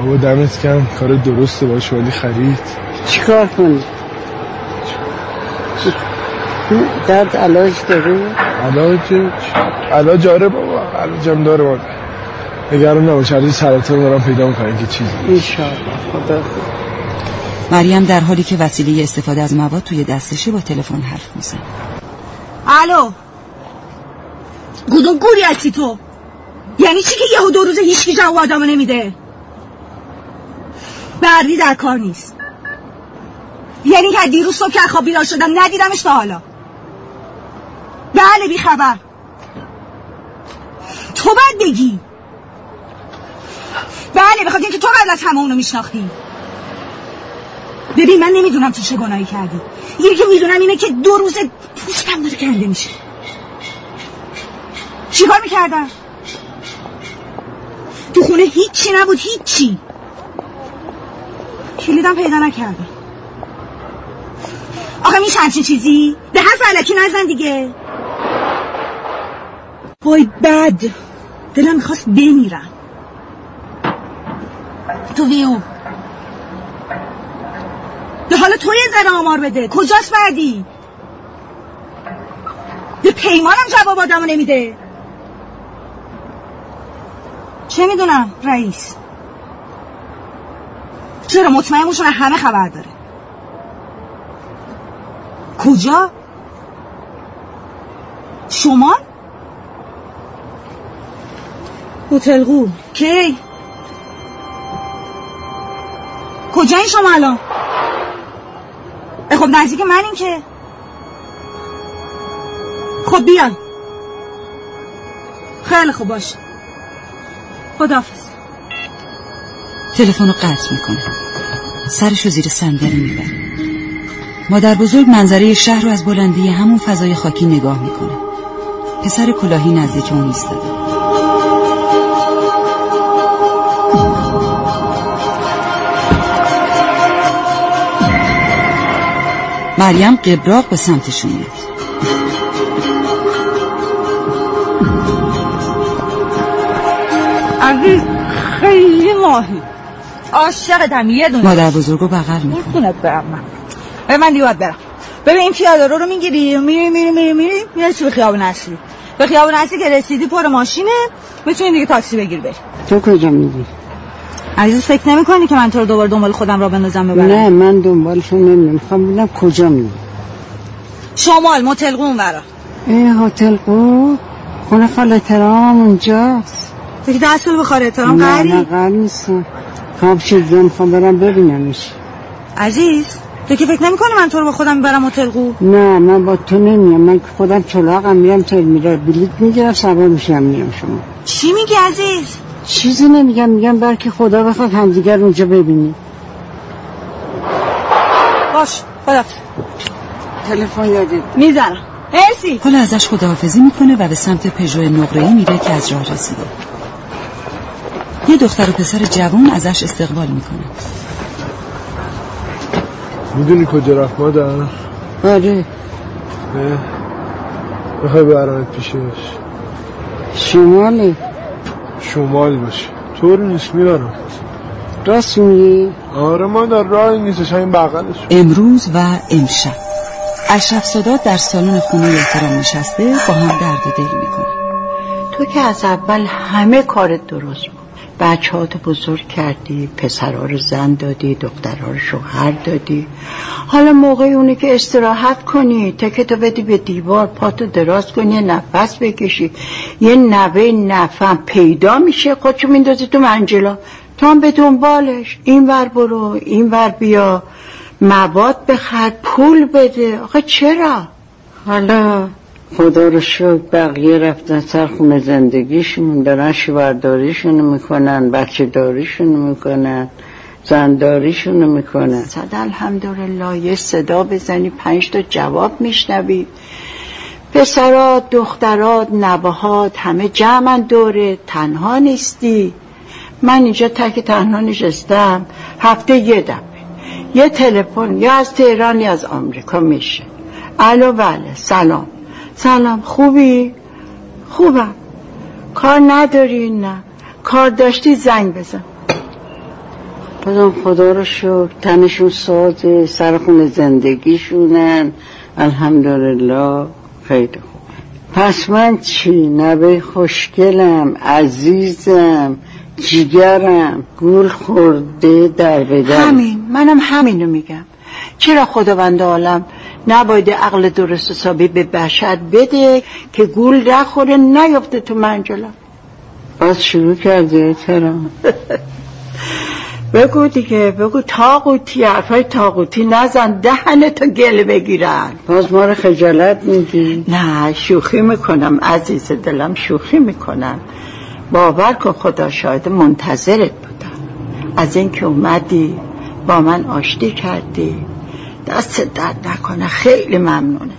بابا دمت کم کار درسته باش ولی خرید. چیکار کنی؟ درد علاج داری؟ علاج؟ علاج آره بابا علاجم داره مادر نگران نباش علاج سرطان دارم پیدا می‌کنم که چیزی. ایشالله خدا مریم در حالی که وسیله استفاده از مواد توی دستشه با تلفن حرف می‌زنه. الو؟ کدوم گوری هستی تو؟ یعنی چی که یهو دو روز هیچکی جواب آدمو نمیده؟ بردی در کار نیست. یعنی که دیروز صبح که خواب بیدار شدم ندیدمش تا حالا. بله بی خبر. تو باید بگی. بله بخاطر اینکه تو قبل از همه اونو میشناختی. ببین من نمی‌دونم تو چه گناهی کردی. یکی که می‌دونم اینه که دو روز پوستم داره کنده میشه. چیکار می‌کردم؟ تو خونه هیچی نبود هیچی. کلیدم پیدا نکردم. آقا میشه همچین چیزی؟ به حرف علکی نزن دیگه. وای بد. دلم می‌خواست بمیرم. تو ویو به حالا تو یه ذره آمار بده. کجاست بعدی؟ به پیمانم جواب آدمو نمیده. چه می‌دونم رئیس؟ چرا مطمئن باشون همه خبر داره. کجا؟ شما؟ هتل کی؟ کجایی شما الان؟ خب نزدیک این که. خب بیان. خیلی خوب باش خداحافظ. تلفن رو قطع می‌کنه. سرشو زیر صندلی می‌بره. مادر بزرگ منظره شهر رو از بلندی همون فضای خاکی نگاه می‌کنه. پسر کلاهی نزدیک اون ایستاده. مریم قبراق به سمتشون میاد عزیز خیلی ماهی. عاشق یه دونه. مادر بزرگو بغل می‌کنه برم من. من دیواد برم. ببین این پیاده رو رو می‌گیری. میری میری میری میری. می‌رسی به خیابون اصلی. به خیابون اصلی که رسیدی پر ماشینه. می‌تونی دیگه تاکسی بگیر بری. تو کجا میگی؟ عزیز فکر نمی کنی که من تو رو دوباره دنبال خودم را بندازم ببرم؟ نه من دنبالشون نمی‌خوام ببینم کجا میگی. شمال موتل قوم برا. ای هتل قوم خونه خاله ترام اونجاست. که دست به خاله احترام قری نه نه نیستم. کام شد می‌خوام برم ببینمش. عزیز تو که فکر نمی کنی من تو رو با خودم می‌برم هتل نه من با تو نمیام. من خودم چلاقم میرم تل میره بلیت می‌گیرم سوار میشم میرم شما. چی میگی عزیز؟ چیزی نمیگم میگم برکه خدا بخواد همدیگر اونجا ببینی باش خدا تلفن یادی می‌زنم مرسی. حالا ازش خداحافظی می‌کنه و به سمت پژو نقره‌ای میره که از راه رسیده. یه دختر و پسر جوان ازش استقبال می‌کنه. می‌دونی کجا رفت مادر؟ آره. بخوای برامت پیشش. شمالی شمال باشه طور نیست میارم راست میگی؟ آره مادر راه نیستش همین بغلش. امروز و امشب. اشرف صداد در سالن خونه احترام نشسته با هم درد و دل می‌کنه. تو که از اول همه کارت درست بود. بچه ها بزرگ کردی پسرها رو زن دادی دخترها رو شوهر دادی. حالا موقع اونه که استراحت کنی تکتو بدی به دیوار پاتو دراز کنی نفس بکشی. یه نوه نفهم پیدا میشه خودشو میندازی تو منجلا. تو هم به دنبالش. این ور برو این ور بیا. مواد بخر پول بده. آخه چرا؟ حالا خدا رو شکر بقیه رفتن سر خونه زندگیشون دارن شوهرداریشون می‌کنن بچه داریشون می‌کنن زنداریشون می‌کنن. صد الحمدلله یه صدا بزنی پنج تا جواب میشنوی. پسرات دخترات نبهات همه جمعن دوره تنها نیستی. من اینجا تک تنها نشستم هفته یه دفعه. یه تلفن یا از تهران یا از آمریکا میشه. الو بله سلام. سلام خوبی؟ خوبم. کار نداری؟ نه. کار داشتی زنگ بزن. بازم خدا رو شکر. تنشون سازه سرخون زندگیشونن الحمدلله خیلی خوب. پس من چی؟ نبه خوشگلم عزیزم جیگرم. گول خورده در بدر همین. منم همینو میگم. چرا خداوند عالم نباید عقل درست حسابی به بشر بده که گول نخوره نیفته تو منجلا باز شروع کرده چرا؟ [LAUGHS] بگو دیگه بگو تاقوتی حرفای تاقوتی نزن دهن تو گل بگیرن. باز ما رو خجالت میدی؟ نه شوخی می‌کنم عزیز دلم شوخی می‌کنم. باور کن خدا شاهد منتظرت بودم. از اینکه اومدی با من آشتی کردی. دست درد نکنه. خیلی ممنونتم.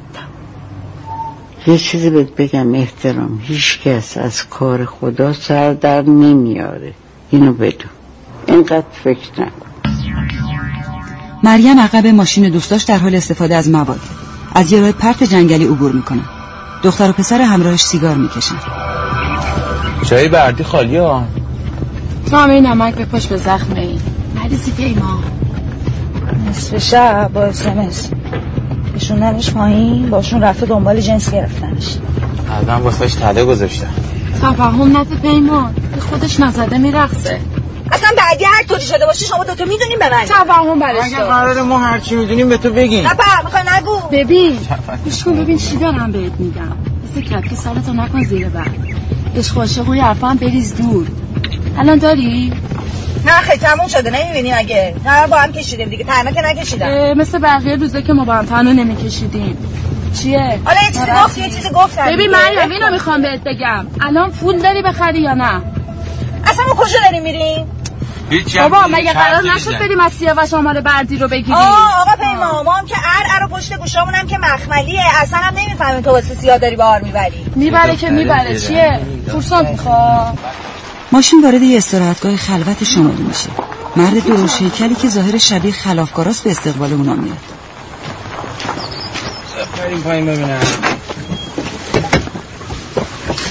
یه چیزی بهت بگم احترام. هیچ کس از کار خدا سر در نمیاره. اینو بدون. اینقدر فکر نکن. مریم عقب ماشین دوستاش در حال استفاده از مواد. از یه راه پرت جنگلی عبور می‌کنن دختر و پسر همراهش سیگار می‌کشن. جای بردی خالی ها. تو همه نمک بپاش به زخم این مریضی پیما نصف شب با اسمس نمیش پایین باشون رفته دنبال جنس گرفتنش. بعدم واسهش تله گذاشته. تفاهم نده پیمان. به خودش نزده میرقصه. اصلا بعدی هر طوری شده باشه شما دوتا می‌دونیم به من. تفاهم برش اگه قرار ما هرچی می‌دونیم به تو بگیم. نپر می‌خوای نگو. ببین گوش کن ببین چی دارم بهت میگم. دست کپی سالتو نکن زیر بعد عشق عاشق و حرفا هم بریز دور. الان داری؟ نه خیلی تموم شده نمی‌بینی اگه نه با هم کشیدیم دیگه تنها که نکشیدم. مثل بقیه روزه که ما با هم تنها نمیکشیدیم. چیه؟ حالا یه چیزی آره. گفت یه چیزی گفتم ببین. مریم اینو می‌خوام بهت بگم. الان پول داری بخری یا نه؟ اصلا ما کجا داریم میریم؟ بابا مگه قرار نشد بریم از سیاوش آمار بردی رو بگیریم؟ آه آقا پیما ما هم که ار ار و پشت گوشامون هم که مخملیه. اصلا هم نمی‌فهمیم تو واسه سیاه داری بار می‌بری. می‌بره که می‌بره. چیه؟ فرسان می‌خواه ماشین وارد یه استراحتگاه خلوت شمالی میشه. مرد درشت هیکلی که ظاهر شبیه خلافکاراست به استقبال اونا میاد. بریم پایین ببینم.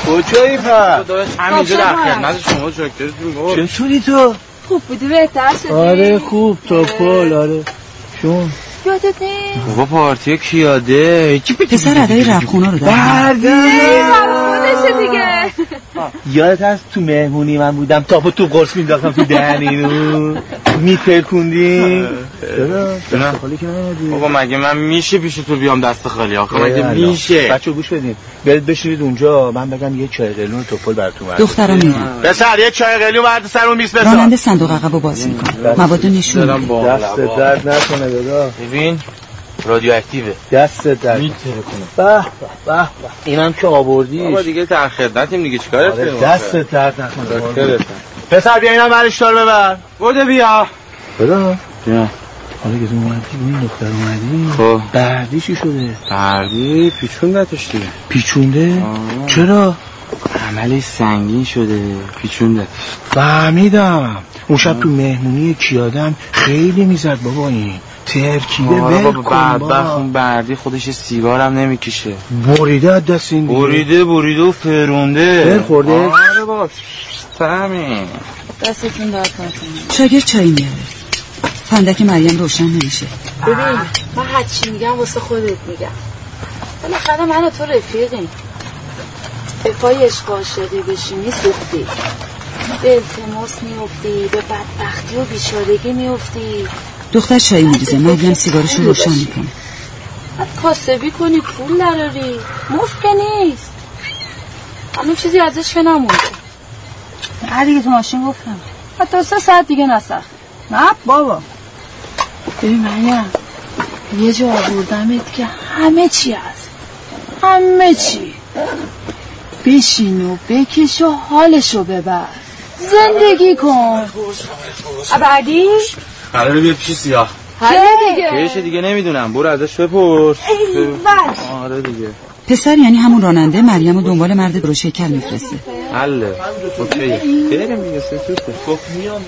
کجایی پس؟ همینجا در خدمت شما شکرتون چطوری تو؟ خوب بودی بهتر شدی. آره خوب تا پل آره. چون یادت نیست؟ بابا پارتی کیاده؟ چی پسر ادای ربخونا رو در بردی! خودشه دیگه. یادت هست تو مهمونی من بودم تا تو قرص مینداختم تو دهن اینو نمیدی بابا مگه من میشه پیش تو بیام دست خالی آخه؟ مگه میشه؟ بچه گوش بدین. برید بشینید اونجا. من بگم یه چای قلیون توفل براتون برد دخترا میرن پسر یه چای قلیون برد سرمون میز بسار راننده صندوق عقب رو باز می‌کنه. مواد نشون دست درد نکنه دادا. ببین. رادیو اکتیوه دست درد میتره کنه به به به. اینم که آوردیش بابا دیگه در خدمتیم دیگه. چیکارت آره، کنیم؟ دست؟ درد نکنه. پسر بیا اینم برش دار ببر. بوده بیا. بدا بیا. حالا که تو اومدی این دختر اومدی. خب. بردی چی شده؟ بردی؟ پیچوندتش دیگه پیچونده؟ آه. چرا؟ عملش سنگین شده. پیچوندتش فهمیدم. اون شب تو مهمونی کیادم خیلی می‌زد بابا این. ترکیده آره ول کن. اون بردی خودش یه سیگار هم نمی‌کشه. بریده دست این دیگه. بریده بریده و فرونده فر خورده؟ آره بابا همین دستتون نکنه شاگرد چای میاره. فندک مریم روشن نمیشه. ببین من هرچی میگم واسه خودت میگم. بالاخره من و تو رفیقیم. به پای عشق عاشقی بشینی سوختی. به التماس میفتی به بدبختی و بیچارگی میفتی دختر چای میریزه. مریم سیگارش رو روشن می‌کنه. بعد کاسبی کنی پول نداری. مفت که نیست. همه چیزی ازش که نمونده هر دیگه تو ماشین گفتم. حتی سه ساعت دیگه نسخ. نه بابا. ببین مریم یه جا آوردمت که همه چی هست. همه چی. بشین و بکش و حالشو ببر. زندگی کن. بعدی قراره بیاد پیش سیاه. حالا دیگه؟ کیش دیگه نمی‌دونم. برو ازش بپرس. آره دیگه. پسر یعنی همون راننده مریم و دنبال مرد درشت هیکل میفرسته. حله. اوکیه بریم دیگه سه خب میام.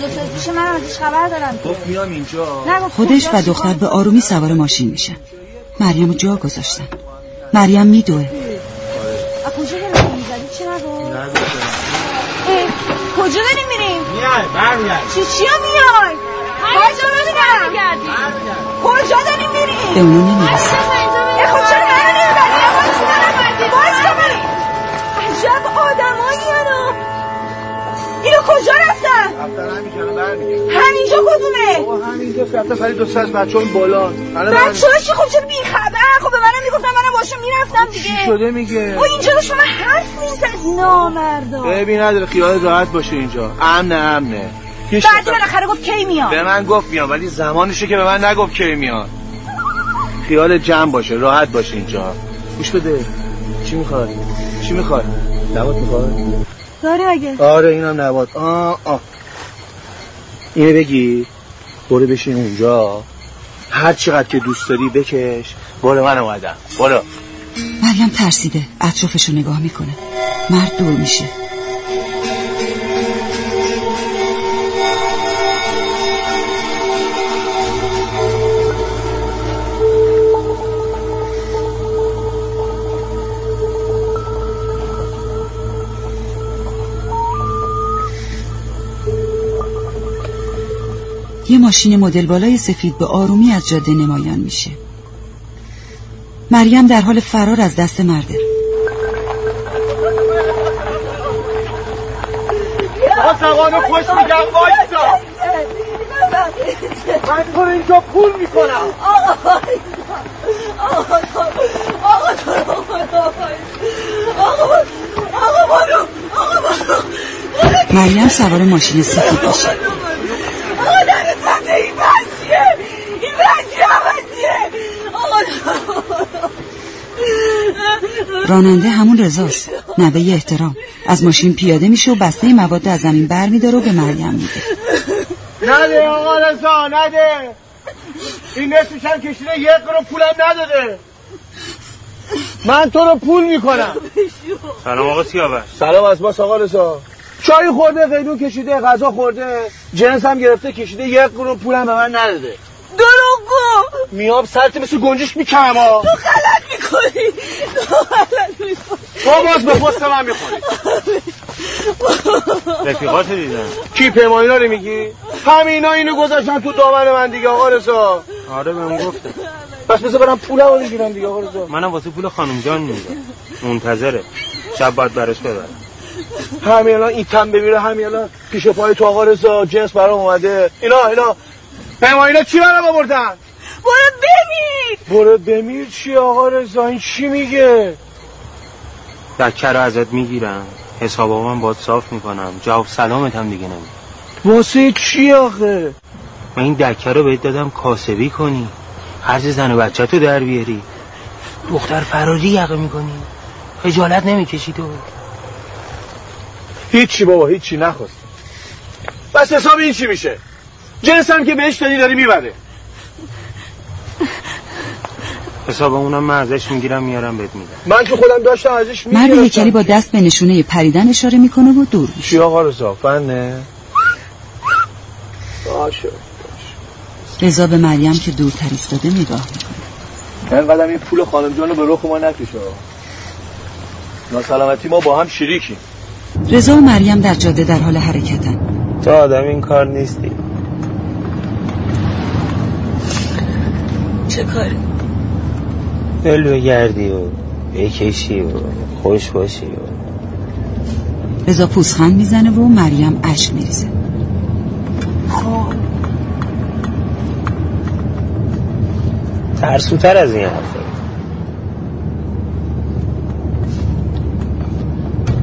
دو من ازش خبر دارم. گفت میام اینجا. نگفت خودش و دختر به آرومی سوار ماشین میشن. مریم جا گذاشتن. مریم میدوه. کجا داریم می‌زدی؟ چی کجا داریم میریم میای برمیاد چی چیا میای؟ کجا داریم کجا داریم به اونو نمی‌رسه خب چرا منو نمی‌بری؟ وایسا من عجب آدمایی اینو کجا رفتن؟ همینجا کدومه؟ همینجا رفتن فرید دو سه از بچه بالا. بچه چی؟ خب چرا بیخبر؟ خب به منم می‌گفتن منم باشون می‌رفتم چی دیگه. شده میگه؟ او اینجا رو شما حرف می‌زد. نامردا. ببین نداره خیال راحت باشه اینجا. امنه امنه. بعدی بالاخره گفت کی میاد؟ به من گفت میاد ولی زمانشه که به من نگفت کی میاد. خیال جمع باشه راحت باشه اینجا. گوش بده. چی می‌خواد؟ چی می‌خواد؟ نبات می‌خواد؟ داری مگه آره اینم نبات آه آه. اینو بگی. برو بشین اونجا. هر چقدر که دوست داری بکش. برو من اومدم. برو. مریم ترسیده اطرافش رو نگاه می‌کنه. مرد دور میشه. یه ماشین مدل بالای سفید به آرومی از جاده نمایان میشه. مریم در حال فرار از دست مرده. آقا زبانو خوش میگم وایسا. من تو رو اینجا پول می‌کنم. آقا آقا آقا تو آقا آقا بانو آقا بانو مریم سوار ماشین سفید میشه. آقا در سمت این بچیه این بچیه بچیه آقا راننده همون رزاست نوه احترام. از ماشین پیاده میشه و بسته مواد از زمین بر میداره و به مریم میده. نده آقا رزا نده. این نصفش هم کشیده یک قرون پولم نداده. من تو رو پول می‌کنم. سلام آقا سیاوش سلام از باس آقا رزا چای خورده قیدون کشیده غذا خورده جنس هم گرفته کشیده یک قرون پولم به من نداده. دروغگو! میاب سرت مثل گنجش می‌کنم ها تو غلط می‌کنی. تو غلط می‌کنی. تو باز به پست من می‌خوری. رفیقات دیدن. کی پیمانی رو میگی؟ همینا اینو گذاشتن تو دامن من دیگه آقا رضا. آره بهم گفته. پس بذار برم پولم رو بگیرم دیگه آقا رضا. منم واسه پول خانم جان میدم. منتظره. شب باید براش ببرم. همین الان این تن بمیره همین الان پیش پای تو آقا رضا جنس برام اومده. اینا اینا. پیمانینا چی برام آوردن؟ برو بمیر! برو بمیر چی آقا رضا؟ این چی میگه؟ دکه رو ازت می‌گیرم. حسابا من باید صاف می‌کنم. جواب سلامت هم دیگه نمید واسه چی آخه؟ من این دکه رو بهت دادم کاسبی کنی. خرج زن و بچه تو در بیاری. دختر فراری یقه می‌کنی. خجالت نمی‌کشی تو. هیچی بابا هیچی نخواست. بس حساب این چی میشه؟ جنس هم که بهش دادی داری می‌بره. حساب اونم من ازش می‌گیرم میارم بهت میدم. من که خودم داشتم ازش مرد می‌گیرم هیکلی با دست به نشونه پریدن اشاره می‌کنه و دور میشه. چی آقا رضا؟ فنه. باشه رضا به مریم که دورتر ایستاده نگاه می‌کنه. اینقدر این پول خانم جانو به رخ ما نکشه. ناسلامتی ما با هم شریکیم. رضا و مریم در جاده در حال حرکتن. تو آدم این کار نیستی. چه کاری؟ دل بگردی و بکشی و خوش باشی و. رضا پوزخند می‌زنه و مریم اشک میریزه. خب. ترسوتر از این حرفه.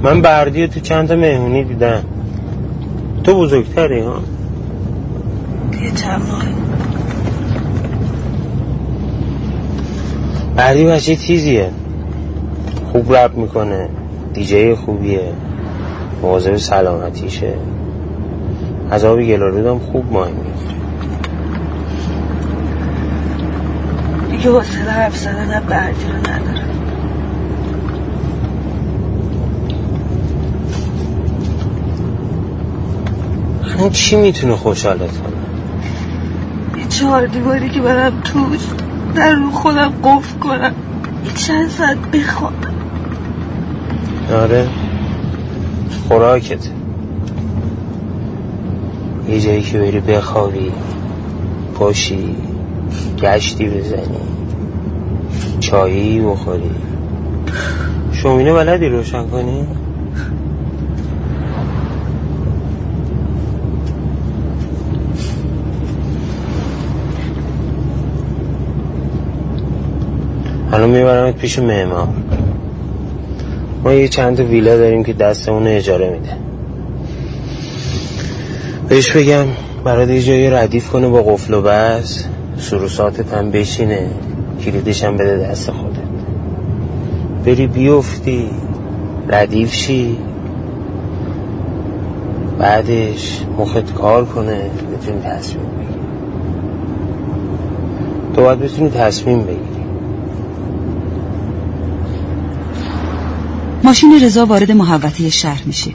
من بردی تو چند تا مهمونی دیدم. تو بزرگتری ها؟ یه چند بردی بچه تیزیه خوب رپ می‌کنه دیجی خوبیه مواظب سلامتیشه. از آب گلارودم خوب ماه میفته دیگه حوصله حرف زدن بردی رو ندارم. اون چی می‌تونه خوشحالت کنه؟ یه چهار دیواری که برم توش در رو خودم قفل کنم. یه چند ساعت بخوابم. آره. خوراکت. یه جایی که بری بخوابی پاشی گشتی بزنی چایی بخوری. شومینه بلدی روشن کنی؟ الان میبرمت پیش معمار ما یه چند ویلا داریم که دستمون اجاره میده. بهش بگم برای یه جایی ردیف کنه با قفل و بس. سروساتت هم بشینه. کلیدش هم بده دست خودت. بری بیفتی. ردیف شی. بعدش مخت کار کنه. بتونی تصمیم بگیری. تو باید بتونی تصمیم بگیری. ماشین رضا وارد محوطه شهر میشه.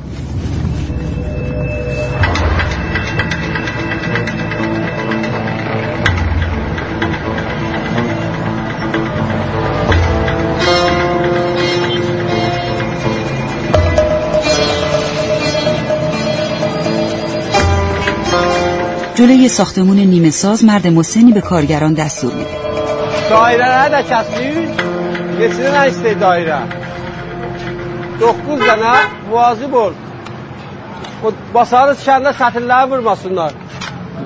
جلوی ساختمون نیمه ساز مرد مسنی به کارگران دستور میده. دایره نده کسی geçirin işte daire. 9 dənə vacib ol. O basarız kəndə sətirləri vurmasınlar.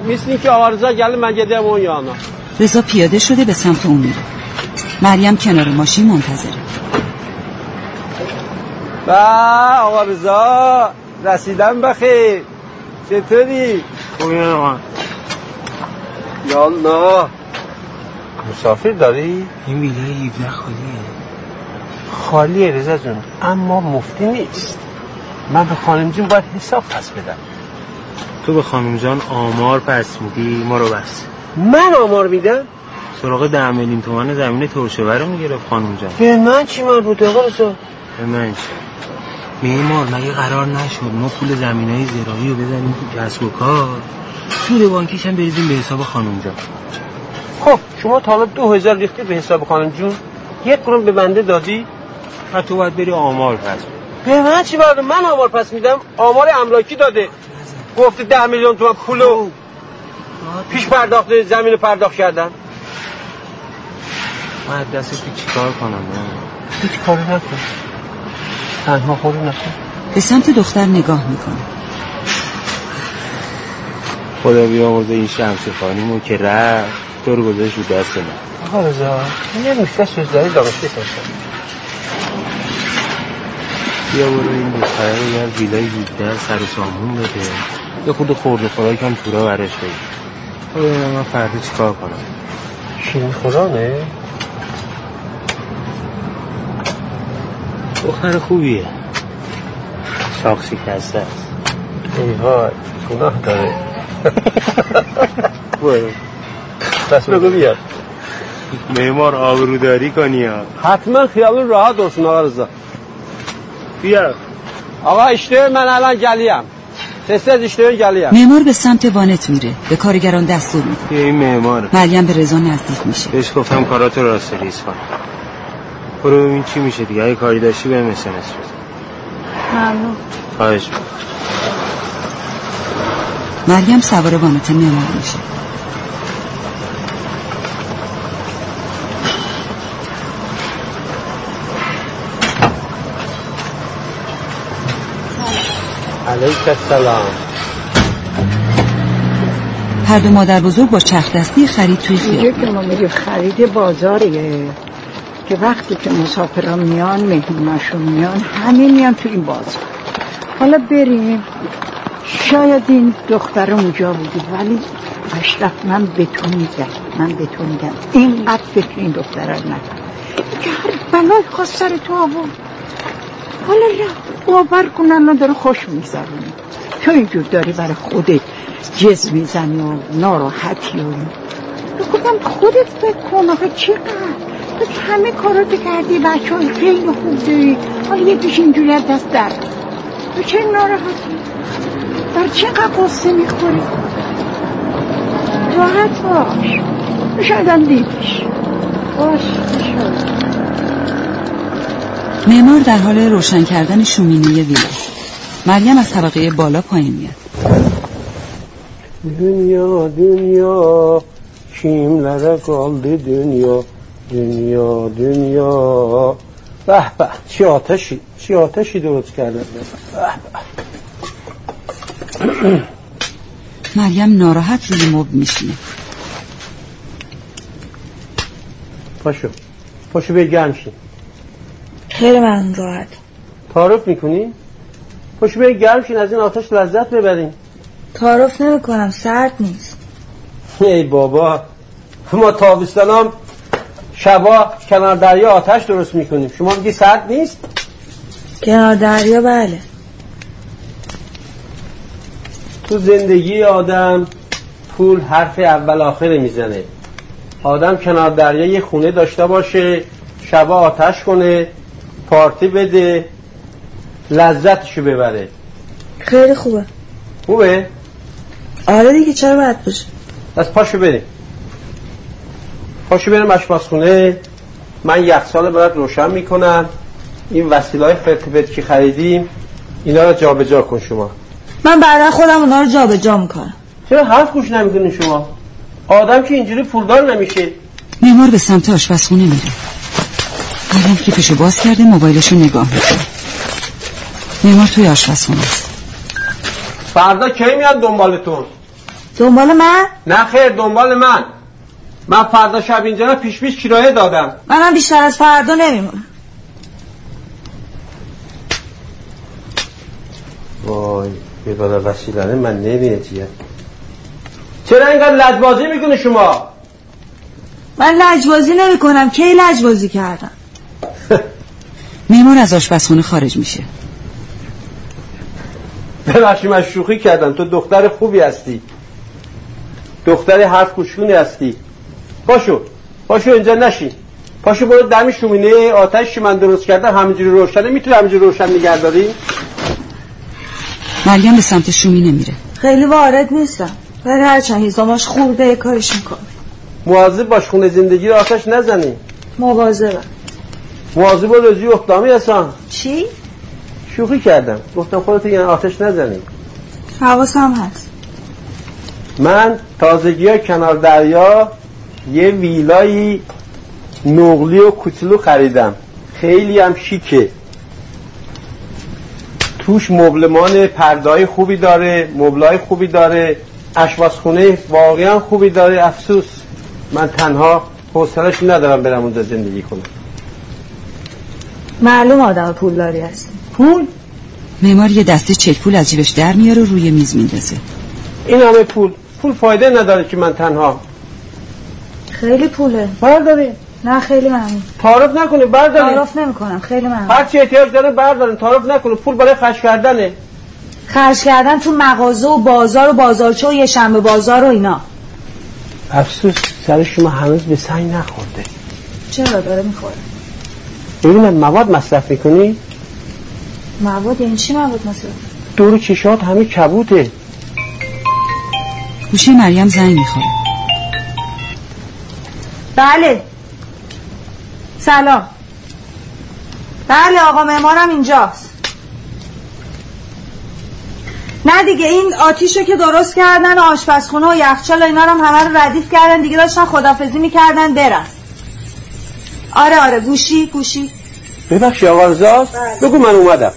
Mislin ki arıza gəlir mən gedəyim onun yanına. رضا پیاده شده به سمت اون میره مریم کنار ماشین منتظره با آقا رضا رسیدم بخیر چطوری؟ خوبی آقا یالله مسافر داری؟ این ویلای 17 خالیه خالیه رضا جون اما مفتی نیست. من به خانم جون باید حساب پس بدم. تو به خانم جان آمار پس میدی ما رو بس. من آمار میدم؟ سراغ ده میلیون تومن زمین ترشوه رو می‌گرفت خانم جان. به من چی من بود آقا رضا؟ به من چی؟ معمار مگه قرار نشد ما پول زمین های زراعی رو بزنیم تو کسب و کار؟ سود بانکیش هم بریزیم به حساب خانم جان. خب شما تا حالا دو هزار ریختی به حساب خانم جون. یک قرون به بنده دادی؟ و تو باید بری آمار پس به من چی برده من آمار پس میدم. آمار املاکی داده. گفته ده میلیون تومن پولو پیش پرداخت زمین پرداخت کردن. من دست تو چیکار کنم؟ نه هیچ کاری نکن. تنها خودی نکن. به سمت دختر نگاه می‌کنه خدا بیامرزه این شمس خانیمو که رفت. تو رو گذاشت رو دست من. آقا رضا یه نوشته سوزداری دانشگاه سازم بیا برو این دختره رو یه ویلای 17 سر و سامون بده. یه خود خورده خوراک هم تورا برش بگیر. خدا من فردا چیکار کنم؟ شیرین خورانه دختر خوبیه. شاخ شکسته است. ای وای گناه داره. [LAUGHS] برو. دست بگو بیاد. معمار آبروداری کنی ها. حتما خیابون راحت درسون آقا رضا بیا. آقا اشتوی من الان گلیم. تست از اشتوی گلیم. معمار به سمت وانت میره. به کارگران دستور میده. بیا این معماره مریم به رضا نزدیک میشه. بهش گفتم کاراتو راست ریز کن. برو ببین چی میشه دیگه. اگه کاری داشتی بهم اس ام اس بده. ممنون. خواهش. مریم سوار وانت معمار میشه. علیک السلام. هر دو مادر بزرگ با چرخ دستی خرید توی خیابون. که ما میگه خرید بازاریه که وقتی که مسافران میان مهموناشون میان همه میان تو این بازار. حالا بریم. شاید این دختر اونجا بودی ولی اشرف من به تو میگم من به تو میگم. اینقدر فکر این دختر رو نکن. که هر بلای خواست سر تو آورد. حالا باور کن الان داره خوش میگذرونی تو اینجور داری برای خودت جز می‌زنی و ناراحتی و. گفتم خودت فکر کن آخه چقدر؟ تو همه کاراتو کردی بچه های خیلی خوب داری. حالا یه پیش اینجوری از دست در. تو چه ناراحتی؟ بر چقدر قصه می‌خوری؟ راحت باش. شاید هم دیدیش باش شاید معمار در حال روشن کردن شومینه ویلا مریم از طبقه بالا پایین میاد. Dünya dünya kimlere kaldı dünya dünya dünya به به چه آتشی چه آتشی درست کرده؟ به به. مریم ناراحت روی مبل میشینه. پاشو پاشو شی خیلی من راحت. تعارف می‌کنی؟ پاشو به گرم شین از این آتش لذت ببرین تعارف نمی کنم سرد نیست. ای بابا ما تابستانام شبا کنار دریا آتش درست می‌کنیم. شما میگی سرد نیست؟ کنار دریا بله. تو زندگی آدم پول حرف اول آخر می‌زنه. آدم کنار دریا یه خونه داشته باشه شبا آتش کنه پارتی بده لذتشو ببره. خیلی خوبه. خوبه؟ آره دیگه چرا باید باشه؟ پس پاشو بریم پاشو بریم آشپزخونه من یخچال برات روشن می‌کنم. این وسیله های فرت که خریدیم اینا رو جابجا کن شما. من بعدا خودم اونا رو جابجا جا می‌کنم. چرا حرف گوش نمی‌کنین شما؟ آدم که اینجوری پولدار نمیشه. معمار به سمت آشپزخونه میره. مریم کیفشو باز کرده موبایلشو نگاه می‌کنه. معمار توی آشپزخونه است. فردا کی میاد دنبالتون؟ دنبال من؟ نه خیر دنبال من. من فردا شب اینجا رو پیش پیش کرایه دادم. منم بیشتر از فردا نمیمونم. وای به بالا وسیلانه من نمیتیم چرا اینقدر لجبازی می‌کنه شما؟ من لجبازی نمی کنم کی لجبازی کردم [LAUGHS] معمار از آشپزخونه خارج میشه. ببخشی من شوخی کردم. تو دختر خوبی هستی. دختر حرف گوشونی هستی. پاشو پاشو اینجا نشین. پاشو برو دم شومینه آتش من درست کردم همینجوری روشنه. می‌تونی همینجوری روشن نگه داری؟ مریم به سمت شومینه میره. خیلی وارد نیستم. ولی هرچند هیزاماش خورده کارش می‌کنه. مواظب باش خونه زندگی رو آتش نزنی. مواظبم. مواظب و رزی اختامی هستن. چی؟ شوخی کردم. گفتم خودت یعنی آتش نزنی. حواسم هست. من تازگی ها کنار دریا یه ویلایی نقلی و کوچولو خریدم. خیلی هم شیکه. توش مبلمان پردای خوبی داره مبلای خوبی داره آشپزخونه واقعا خوبی داره. افسوس. من تنها حوصلش ندارم برم اونجا زندگی کنم. معلوم آدم پولداری هست. پول؟ معمار یه دسته چک پول از جیبش در میاره و روی میز میندازه. این همه پول. پول فایده نداره که من تنها. خیلی پوله. بردارین. نه خیلی ممنون. تعارف نکنید بردارین. تعارف نمی کنم خیلی ممنون. هر چی احتیاج داره بردارین تعارف نکنید پول برای خرج کردنه. خرج کردن تو مغازه و بازار و بازارچه و یه شنبه بازار و اینا. افسوس سر شما هنوز به سنگ نخورده. چرا؟ داره می‌خوره. ببینم مواد مصرف می‌کنی مواد یعنی چی مواد مصرف دور چشات همه کبوته. گوشی مریم زنگ می‌خوره بله. سلام. بله آقا معمارم اینجاست. نه دیگه این آتیشو که درست کردن و آشپزخونه و یخچال و اینا رو هم همه رو ردیف کردن دیگه داشتن خدافزی می‌کردن برن. آره آره گوشی گوشی. ببخشی آقا رضا بگو من اومدم.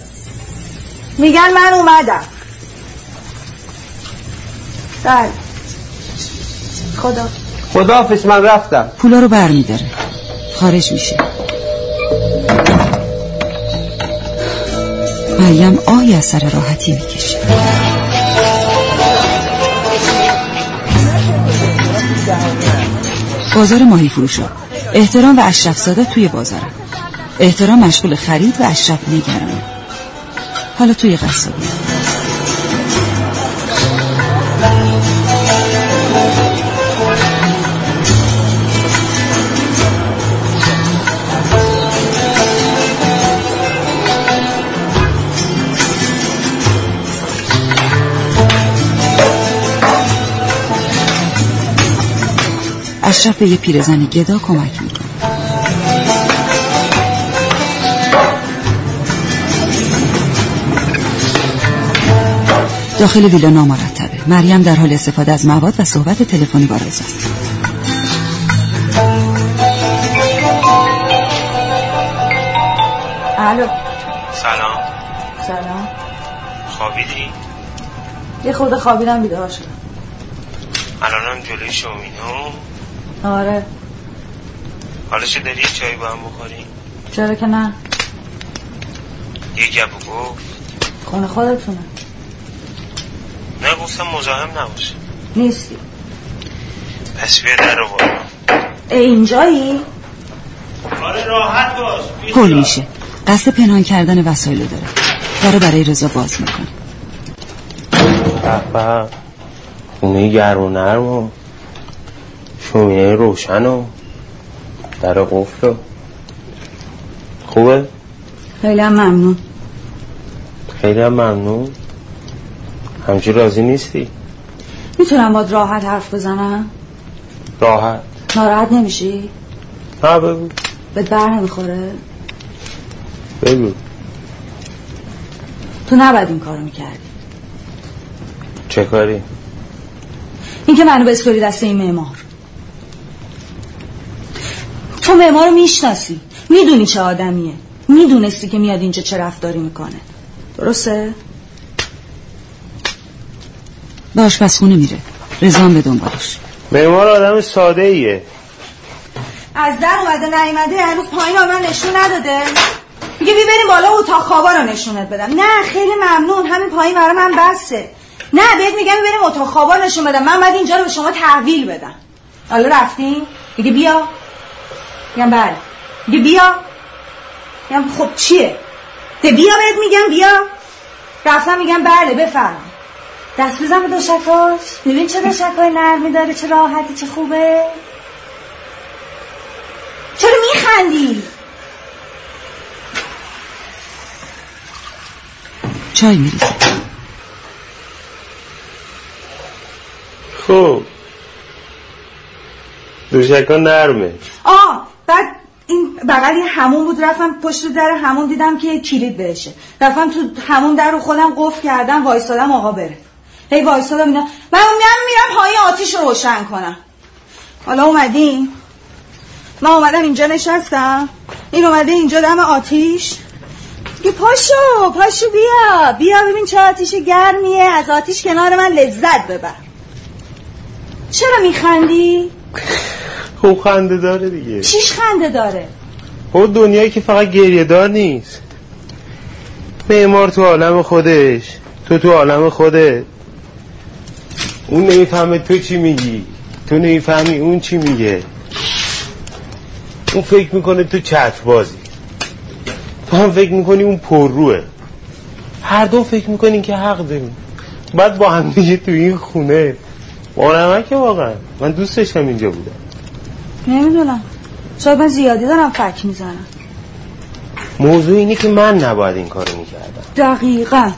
میگن من اومدم. بله. خدا. خداحافظ من رفتم. پولا رو بر میداره خارج میشه. مریم آهی از سر راحتی می‌کشه. بازار ماهی فروشا احترام و اشرف زاده توی بازارم احترام مشغول خرید و اشرف نگران حالا توی قصابی اشرف به یه پیرزن گدا کمک می‌کنه. داخل ویلا نامرتبه. مریم در حال استفاده از مواد و صحبت تلفنی با رضا. الو. سلام. سلام. خوابیدی؟ یه خود خوابیدم بیدار شدم. الانم جلوی شومینو. آره. حالا چه داری یه چایی با هم بخوریم چرا که نه. یه گپ و گفت. خونه خودتونه. نه گفتم مزاحم نباشه. نیستی. پس بیا در رو اینجایی؟ آره راحت باش. پل میشه. قصد پنهان کردن وسایل داره. در برای رضا باز می‌کنه. بابا خونه گرم و نرم و شومینه روشن و در قفل و خوبه؟ خیلی هم ممنون. خیلی هم ممنون. همچی راضی نیستی؟ می‌تونم باد راحت حرف بزنم؟ راحت. ناراحت نمیشی؟ ها بگو. به بر نمی‌خوره؟ بگو. تو نباید این کارو می‌کردی. چه کاری؟ این که منو بسپری دست این معمار. تو معمار رو می‌شناسی. می‌دونی چه آدمیه. می‌دونستی که میاد اینجا چه رفتاری می‌کنه. درسته؟ به آشپزخونه میره. هم به دنبالش. معمار آدم ساده ایه از در اومده نیومده هنوز پایین من نشون نداده. میگه بی بریم بالا اتاق خوابا رو نشونت بدم. نه خیلی ممنون همین پایین برای من بسه. نه بهت میگم بریم اتاق خوابا نشون بدم. من بعد اینجا رو به شما تحویل بدم. حالا رفتیم میگه بیا. میگم بله. میگه بیا. میگم خب چیه؟ ده بیا بهت میگم بیا. رفتم میگم بله بفرم دست بزن به دوشکاش ببین چه دوشکای نرمی داره چه راحتی چه خوبه. چرا میخندی؟ چای میریزه خب. دوشکا نرمه. آه. بعد این بغل یه همون بود رفتم پشت در همون دیدم که کلید بهشه. رفتم تو همون در رو خودم قفل کردم وایسادم آقا بره. هی وایسادم اینا. من میرم میرم پای آتیش رو روشن کنم. حالا اومدیم من اومدم اینجا نشستم. این اومده اینجا دم آتیش. یه پاشو پاشو بیا. بیا ببین چه آتیش گرمیه. از آتیش کنار من لذت ببر. چرا میخندی؟ خوب خنده داره دیگه. چیش خنده داره؟ خب دنیایی که فقط گریه دار نیست. معمار تو عالم خودش تو تو عالم خودت. اون نمی‌فهمه تو چی میگی. تو نمی‌فهمی اون چی میگه. اون فکر می‌کنه تو چتر بازی تو هم فکر می‌کنی اون پرروه. هر دو فکر می‌کنین که حق داریم. بعد با هم دیگه تو این خونه. با که واقعا. من دوست داشتم اینجا بودم. نمی‌دونم. شاید من زیادی دارم فکر می‌زنم. موضوع اینه که من نباید این کارو می‌کردم. دقیقا.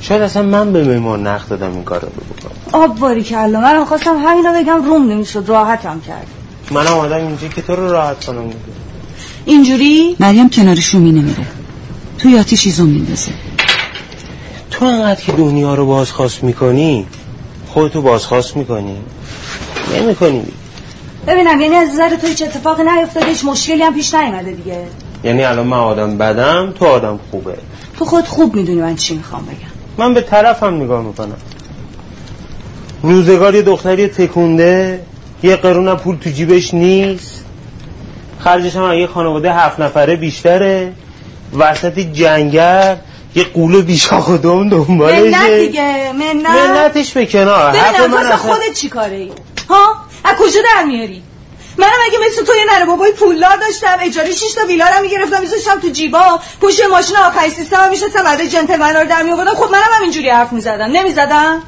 شاید اصلا من به معمار نقد دادم این کارو بکنم. آب باری کلا من خواستم همینو بگم روم نمی‌شد. راحتم کرد. من آمدم اینجا که تو رو راحت کنم. اینجوری؟ مریم کنارش رو میره توی آتیشی زوم میندازه. تو انقدر که دنیا رو بازخواست می‌کنی خودتو بازخواست می‌کنی. نمی‌کنی. ببینم یعنی از نظر تو هیچ اتفاقی نیفتاده هیچ مشکلی هم پیش نیومده دیگه؟ یعنی الان من آدم بدم تو آدم خوبه. تو خود خوب می‌دونی من چی می‌خوام بگم. من به طرفم نگاه می‌کنم. روزگار یه دختری تکونده یه قرون پول تو جیبش نیست. خرجش هم یه خانواده هفت نفره بیشتره. وسط جنگل یه قول بیشاخ و دوم دنبالشه. منت دیگه منت. منتش به کنار. ببینم من خودت چی کاره ای ها؟ از کجا در میاری؟ منم اگه مثل تو یه نره بابای پولدار داشتم اجاره 6 تا ویلا رو می‌گرفتم میذاشتم تو جیبا پشت ماشین آخر سیستم میشستم بعد جنتلمن رو در میآوردم. خب منم هم اینجوری حرف می‌زدم. نمی‌زدم؟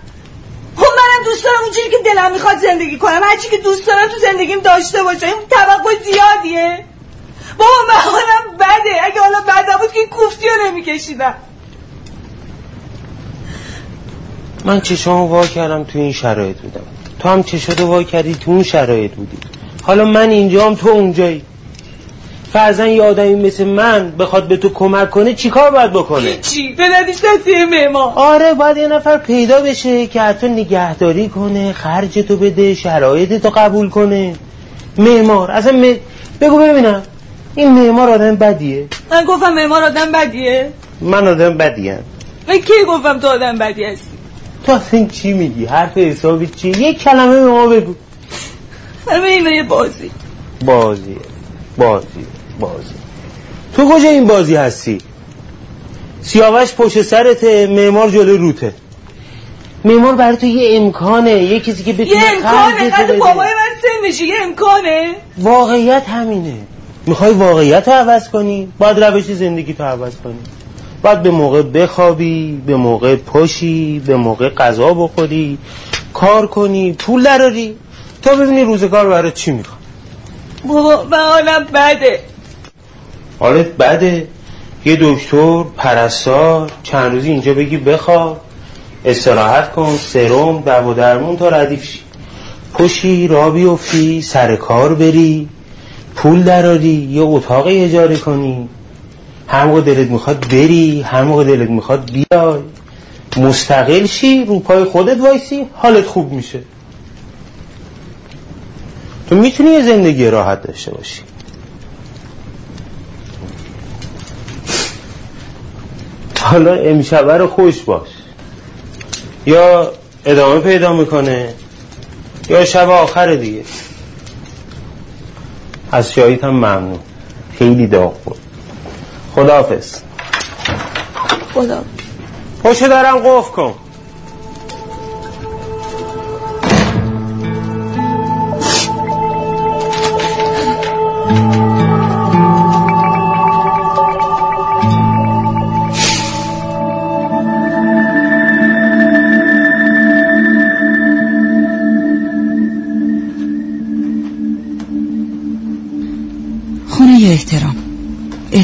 خب منم دوست دارم اونجوری که دلم می‌خواد زندگی کنم. هرچی که دوست دارم تو زندگیم داشته باشم این توقع زیادیه. بابا من حالم بده. اگه حالا بد نبود که کوفتی رو نمیکشیدم. من چشامو وا کردم تو این شرایط بودم. تو هم چشاتو وا کردی تو اون شرایط بودی؟ حالا من اینجام تو اونجایی. فرزن یه آدمی مثل من بخواد به تو کمک کنه چیکار باید بکنه؟ چی؟ به ندیش دستی مهمان. آره باید یه نفر پیدا بشه که حتی نگهداری کنه خرج تو بده شرایط تو قبول کنه. معمار اصلا م... بگو ببینم این معمار آدم بدیه؟ من گفتم معمار آدم بدیه. من آدم بدیم. من کی گفتم تو آدم بدی هستی؟ تو اصلا چی میگی؟ حرف حسابی چی؟ یه کلمه به ما بگو. همه اینه یه بازی. بازیه بازی. بازی. تو کجا این بازی هستی؟ سیاوش پشت سرته معمار جلو روته. معمار برای تو یه امکانه یه کسی که بتونه یه امکانه قد بابای من سن میشه یه امکانه. واقعیت همینه. می‌خوای واقعیت رو عوض کنی؟ باید روش زندگی تو عوض کنی. باید به موقع بخوابی به موقع پاشی به موقع غذا بخوری کار کنی پول دراری تا ببینی روزگار برای چی می‌خواد. بابا من حالم بده. حالت بده. یه دکتر پرستار چند روزی اینجا بگی بخواب. استراحت کن سرم دو و درمون تا ردیف شی. پشی را بیفتی سر کار بری. پول دراری یه اتاق اجاره کنی. هر موقع دلت می‌خواد بری هر موقع دلت می‌خواد بیای. مستقل شی رو پای خودت وایسی حالت خوب میشه. تو می‌تونی یه زندگی راحت داشته باشی. حالا امشبه رو خوش باش. یا ادامه پیدا می‌کنه یا شب آخر دیگه. از شاییت هم ممنون. خیلی داغ بود. خداحافظ. خدا پشت دارم قفل کن.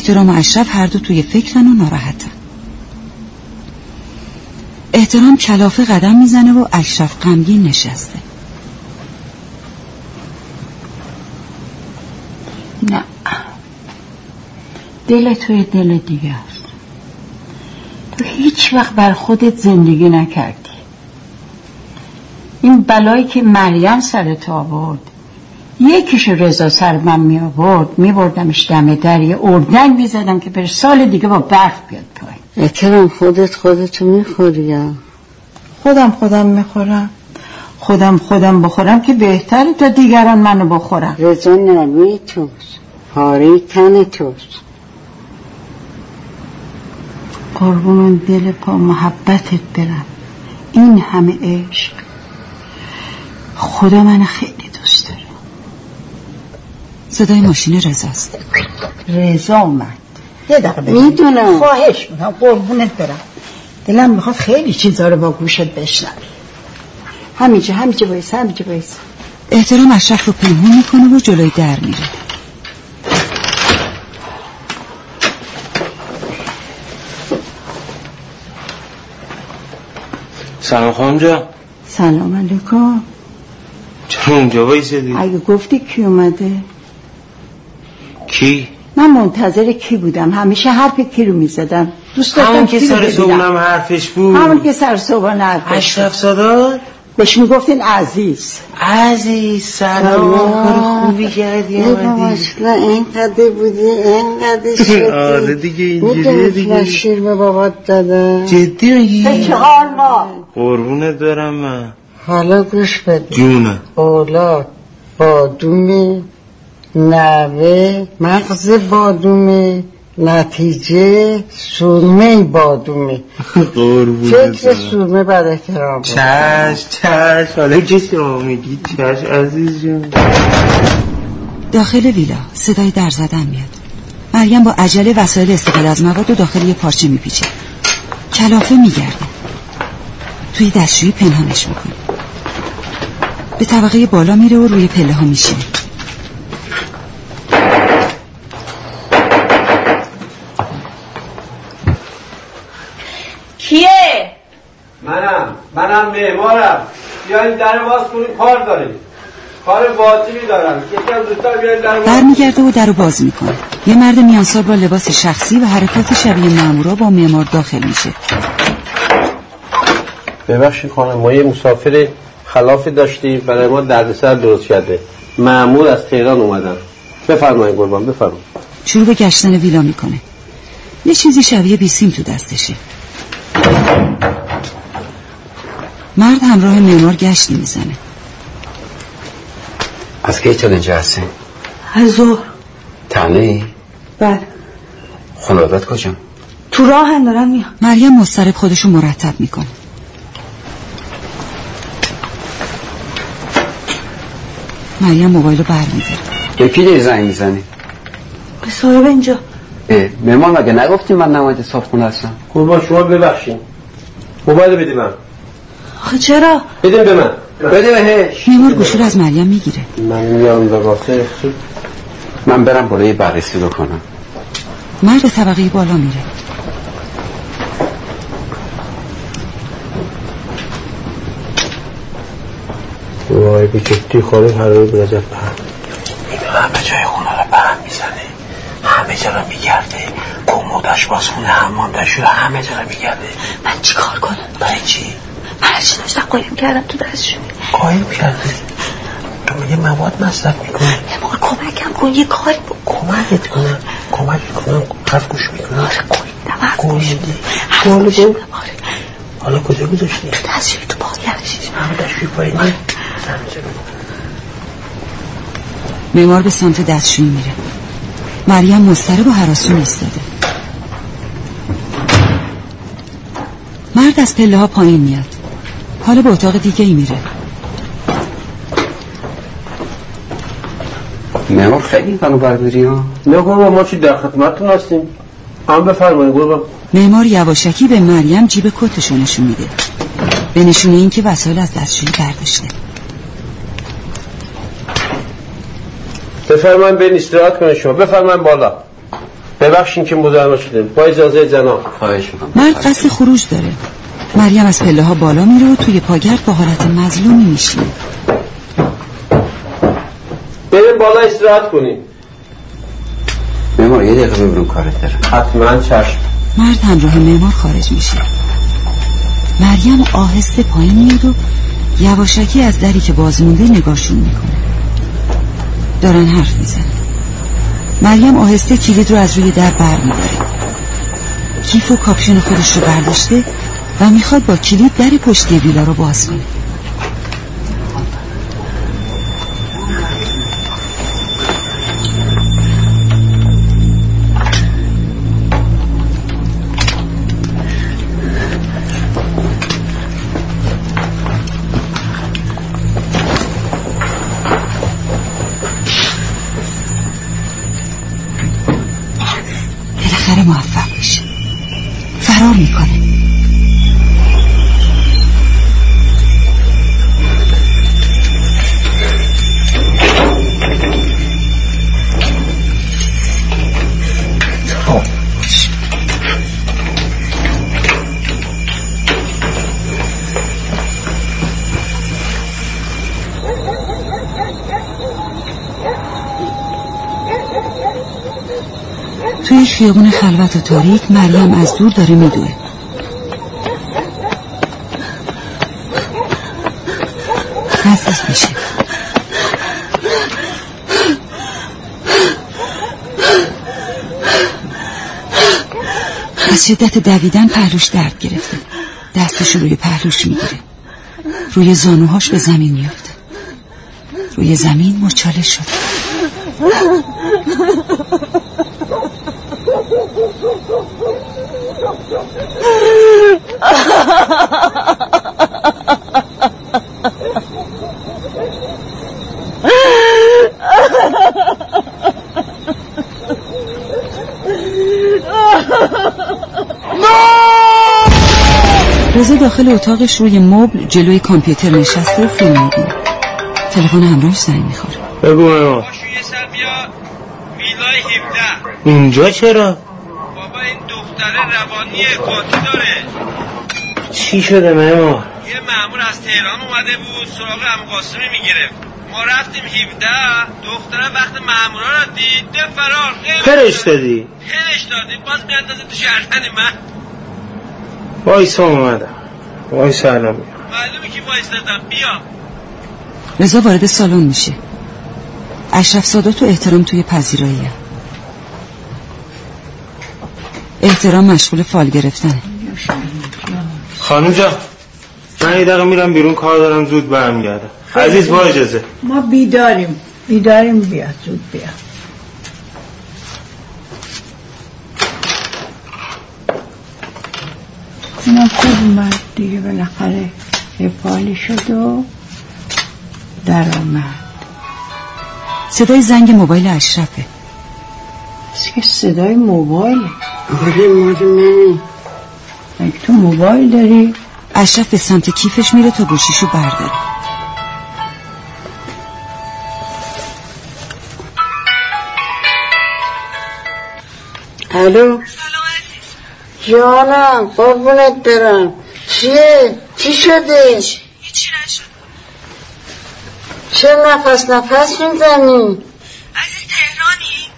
احترام و اشرف هر دو توی فکرن و ناراحتن. احترام کلافه قدم می‌زنه و اشرف غمگین نشسته. نه. دل توی دل دیگه است تو هیچ وقت بر خودت زندگی نکردی. این بلایی که مریم سر تو آورد یکیش رضا سر من می آورد می بردمش دم در یه اردنگ می زدم که بر سال دیگه با برف بیاد پایین. احترام خودت خودتو می‌خوریم خودم خودم می‌خورم. خودم خودم بخورم که بهتره تا دیگران منو بخورم رضا نوی توست. پاره تن توست. قربون دل پا محبتت برم. این همه عشق. خدا من خیلی صدای ماشین رضاست رضا اومد. یه دقیقه. می‌دونم. خواهش می‌کنم قربونت برم. دلم می‌خواد خیلی چیزا رو با گوشت بشنوی. همینجا همینجا بایست همینجا بایست. احترام اشرف رو پنهون می‌کنه و جلوی در میره. سلام خانم جان. سلام علیکم. چرا اونجا بایسیدی؟ اگه گفتی کی اومده؟ کی؟ من منتظر کی بودم؟ همیشه حرف کی رو می‌زدم؟ دوست داشتم همون که سر. صبحونم حرفش بود. همون که سر صبح حرفش اشرف سادات بهش می‌گفتین عزیز. عزیز سلام. کار خوبی کردی یه اصلا اینقدر بودی اینقدر شدی [LAUGHS] آره دیگه اینجوریه دیگه. فلاشیر به بابات دادم. جدی میگی؟ به چه حال ما قربونت برم من. حالا گوش بده. جونه اولاد بادومه نوه مغز بادومه نتیجه سرمه بادومه. فکر سرمه بر احترام. چش چش حالا که شما میگی چش عزیز جون. داخل ویلا صدای در زدن میاد. مریم با عجله وسایل استفاده از مواد و داخل یه پارچه میپیچه. کلافه میگرده. توی دستشویی پنهانش می‌کنه. به طبقه بالا میره و روی پله ها میشینه. منم. منم معمارم. بیاین در باز کنیم. کار داریم. کار واجبی دارم. یکی از دوستان بیاین در باز برمیگرده و در رو باز می‌کنه. یه مرد میانسال با لباس شخصی و حرکات شبیه مامورا با معمار داخل میشه. ببخشید خانم ما یه مسافر خلافی داشتیم. برای ما دردسر درست کرده. معمول از تهران اومدن. بفرمایید قربان بفرمایید. شروع به گشتن ویلا می‌کنه. یه چیزی شبیه بیسیم تو دستشه. مرد همراه معمار گشتی می‌زنه از کی تا اینجا هستی؟ از ظهر. تنه ای؟ بله. خانوادت کجا؟ تو راه هم دارن میان. مریم مضطرب خودشو مرتب می‌کنه. مریم موبایل رو برمیداره. به کی داری زنگ می‌زنی؟ به صاحب اینجا. اه، مهمان مگه نگفتی من نماینده صابخونه هستم؟ قربان شما ببخشید. موبایل بده من. آخه چرا؟ بدیم به من. بده بهش معمار گوشی رو از مریم می‌گیره. من میام به واسه. من برم برای بررسی بکنم مرد طبقه بالا میره. وای به جدی خانم هر روز به رجب پر این همه جای خونه رو به هم می‌زنه. همه جا رو میگرده. کمودش باز خونه حمامش رو همه جا رو میگرده. من چیکار کنم؟ برای چی؟ هرچی داشتم قایم کردم تو دستشوی قایم کرده تو یه مواد مصرف می‌کنی. یه موقع کمکم کن یه کاری بکن. کمکت کنم کمک کنم حرف گوش می‌کنم آره قایدم حرف گوش؟ میدم، آره. حالا کجا گذاشتی؟ تو دستشوی تو بالگردش همه دستشوی پایینی معمار به سمت دستشویی میره. مریم مضطرب و حراسون ایستاده. مرد از پله ها پایین میاد. حالا به اتاق دیگه ای میره. معمار خیلی منو برداری ها. نه قربان ما چی در خدمتتون هستیم؟ هم بفرمایید قربان. معمار یواشکی به مریم جیب کتشو نشون میده. به نشونه اینکه وسایل از دستشویی برداشته. بفرمایید به استراحت کنید شما. بفرمایید بالا. ببخشین که مزاحم شدیم. با اجازه جناب. خواهش می‌کنم. مرد قصد خروج داره. مریم از پله ها بالا میره و توی پاگرد با حالت مظلومی میشینه. بریم بالا استراحت کنیم. معمار یه دقیقه ببینم کارت دارم. حتما چشم. مرد همراه معمار خارج میشه. مریم آهسته پایین میاد و یواشکی از دری که باز مونده نگاهشون می‌کنه. دارن حرف میزن مریم آهسته کلید رو از روی در بر میداره کیف و کاپشن خودش رو برداشته و می‌خواد با کلید در پشتی ویلا رو باز کنه. خیابون خلوت و تاریک مریم از دور داره میدوه. نزدیک میشه. از شدت دویدن پهلوش درد گرفته. دستش روی پهلوش می‌گیره. روی زانوهاش به زمین میافته. روی زمین مچاله شده. رضا داخل اتاقش روی مبل جلوی کامپیوتر نشسته و فیلم می‌بینه. تلفن همراهش زنگ می‌خوره. بگو 17 اینجا چرا؟ دختره روانی قاطی داره. چی شده معمار؟ یه مأمور از تهران اومده بود سراغ ام قاسمی می‌گرفت ما رفتیم 17 دختره وقت مأمورا رو دید ده فرار پرش دادی؟ پرش دادیم باز میاندازه تو شهردن من. وایسا اومدم. وایسا الان میام. معلومه که وایستادم بیا. رضا وارد سالن میشه. اشرف سادات و احترام توی پذیرایی. احترام مشغول فال گرفتنه خانم جان من یه دقیقه میرم بیرون کار دارم زود برمیگردم. عزیز با اجازه. ما بیداریم. بیداریم بیا زود بیا. اینا خوب اومد دیگه بالاخره یه پالی شد و در آمد صدای زنگ موبایل اشرفه. از که صدای موبایل آره مگه تو موبایل داری؟ اشرف به سمت کیفش میره تا گوشیشو برداره. الو؟ جانم قربونت برم. چیه؟ چی شده؟ هیچی نشد. چه نفس نفس می‌زنی عزیز تهرانی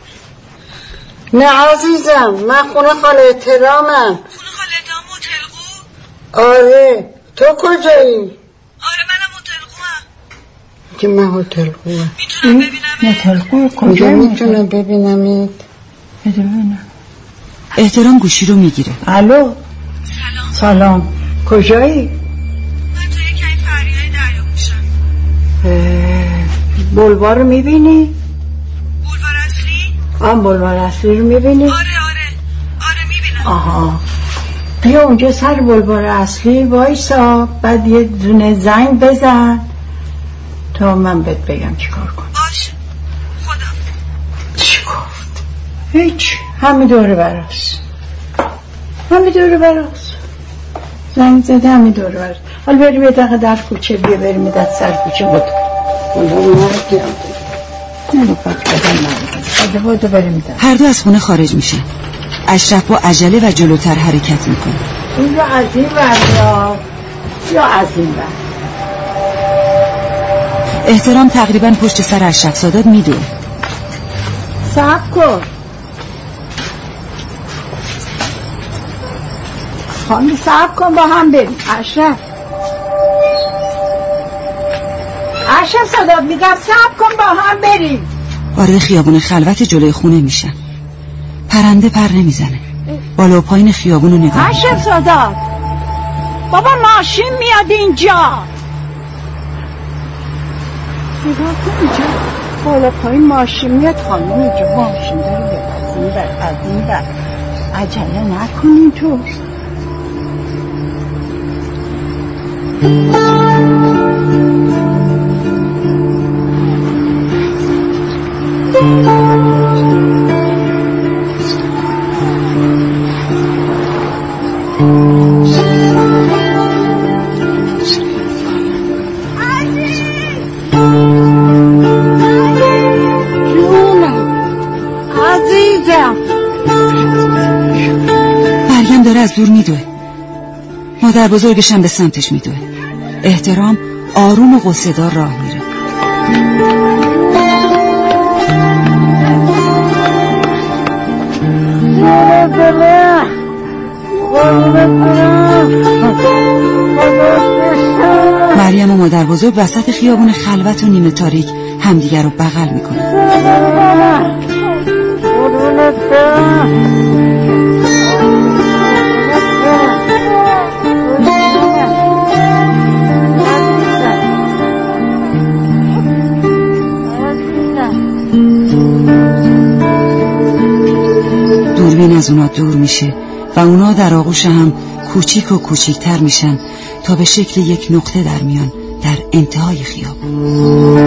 نه عزیزم من خونه خاله احترامم خونه خالدام متلقو آره تو کجایی؟ آره منم متلقوام که من خوبه می‌تونم ببینم کجا کجا می‌تونم ببینم احترام گوشی رو می‌گیره. الو؟ سلام. کجایی؟ من تو یکی فریای دریا پوشم بلوار رو می‌بینی؟ آن اصلی رو می‌بینی؟ آره آره. آره می‌بینم. آها. بیا اونجا سر بلوار اصلی وایسا. بعد یه دونه زنگ بزن تا من بهت بگم چیکار کن باش. خدا. چی گفت؟ هیچ. همین دوره براست همین دوره براست زنگ زده همین دوره براست حالا بریم یه دقیقه در کوچه بیا بریم یه دست سر کوچه. بود هر دو از خونه خارج میشن اشرف با عجله و جلوتر حرکت می‌کنه. این رو از این ور یا از این ور. احترام تقریبا پشت سر اشرف سادات میدوه. سب کن. خانمی سب کن با هم بریم. اشرف. اشرف صدا میگم سب کن با هم بریم. وارد خیابون خلوت جلوی خونه میشن. پرنده پر نمی‌زنه. بالا و پایین خیابون رو نگاه صدا بابا ماشین میاد اینجا. نگاه کن اینجا. بالا پایین ماشین میاد. خانم اینجا ماشین داره از این بر از این بر عجله نکنین تو. از دور میدوه. مادر بزرگشم به سمتش میدوه. احترام آروم و قصدار راه میره. مریم و مادر بزرگ وسط خیابون خلوت و نیمه تاریک همدیگر رو بغل می‌کنه از اونا دور میشه و اونا در آغوش هم کوچیک و کوچیکتر میشن تا به شکل یک نقطه در میان در انتهای خیابون.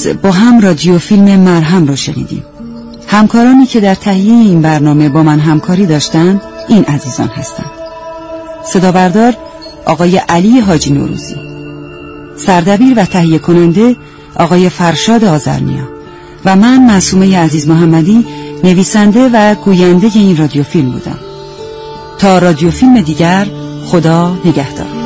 عزیز با هم رادیو فیلم مرهم را شنیدیم. همکارانی که در تهیه این برنامه با من همکاری داشتند این عزیزان هستند صدا بردار آقای علی حاجی نوروزی. سردبیر و تهیه کننده آقای فرشاد آزرنیا و من معصومه عزیز محمدی نویسنده و گوینده این رادیو فیلم بودم. تا رادیو فیلم دیگر خدا نگهدار.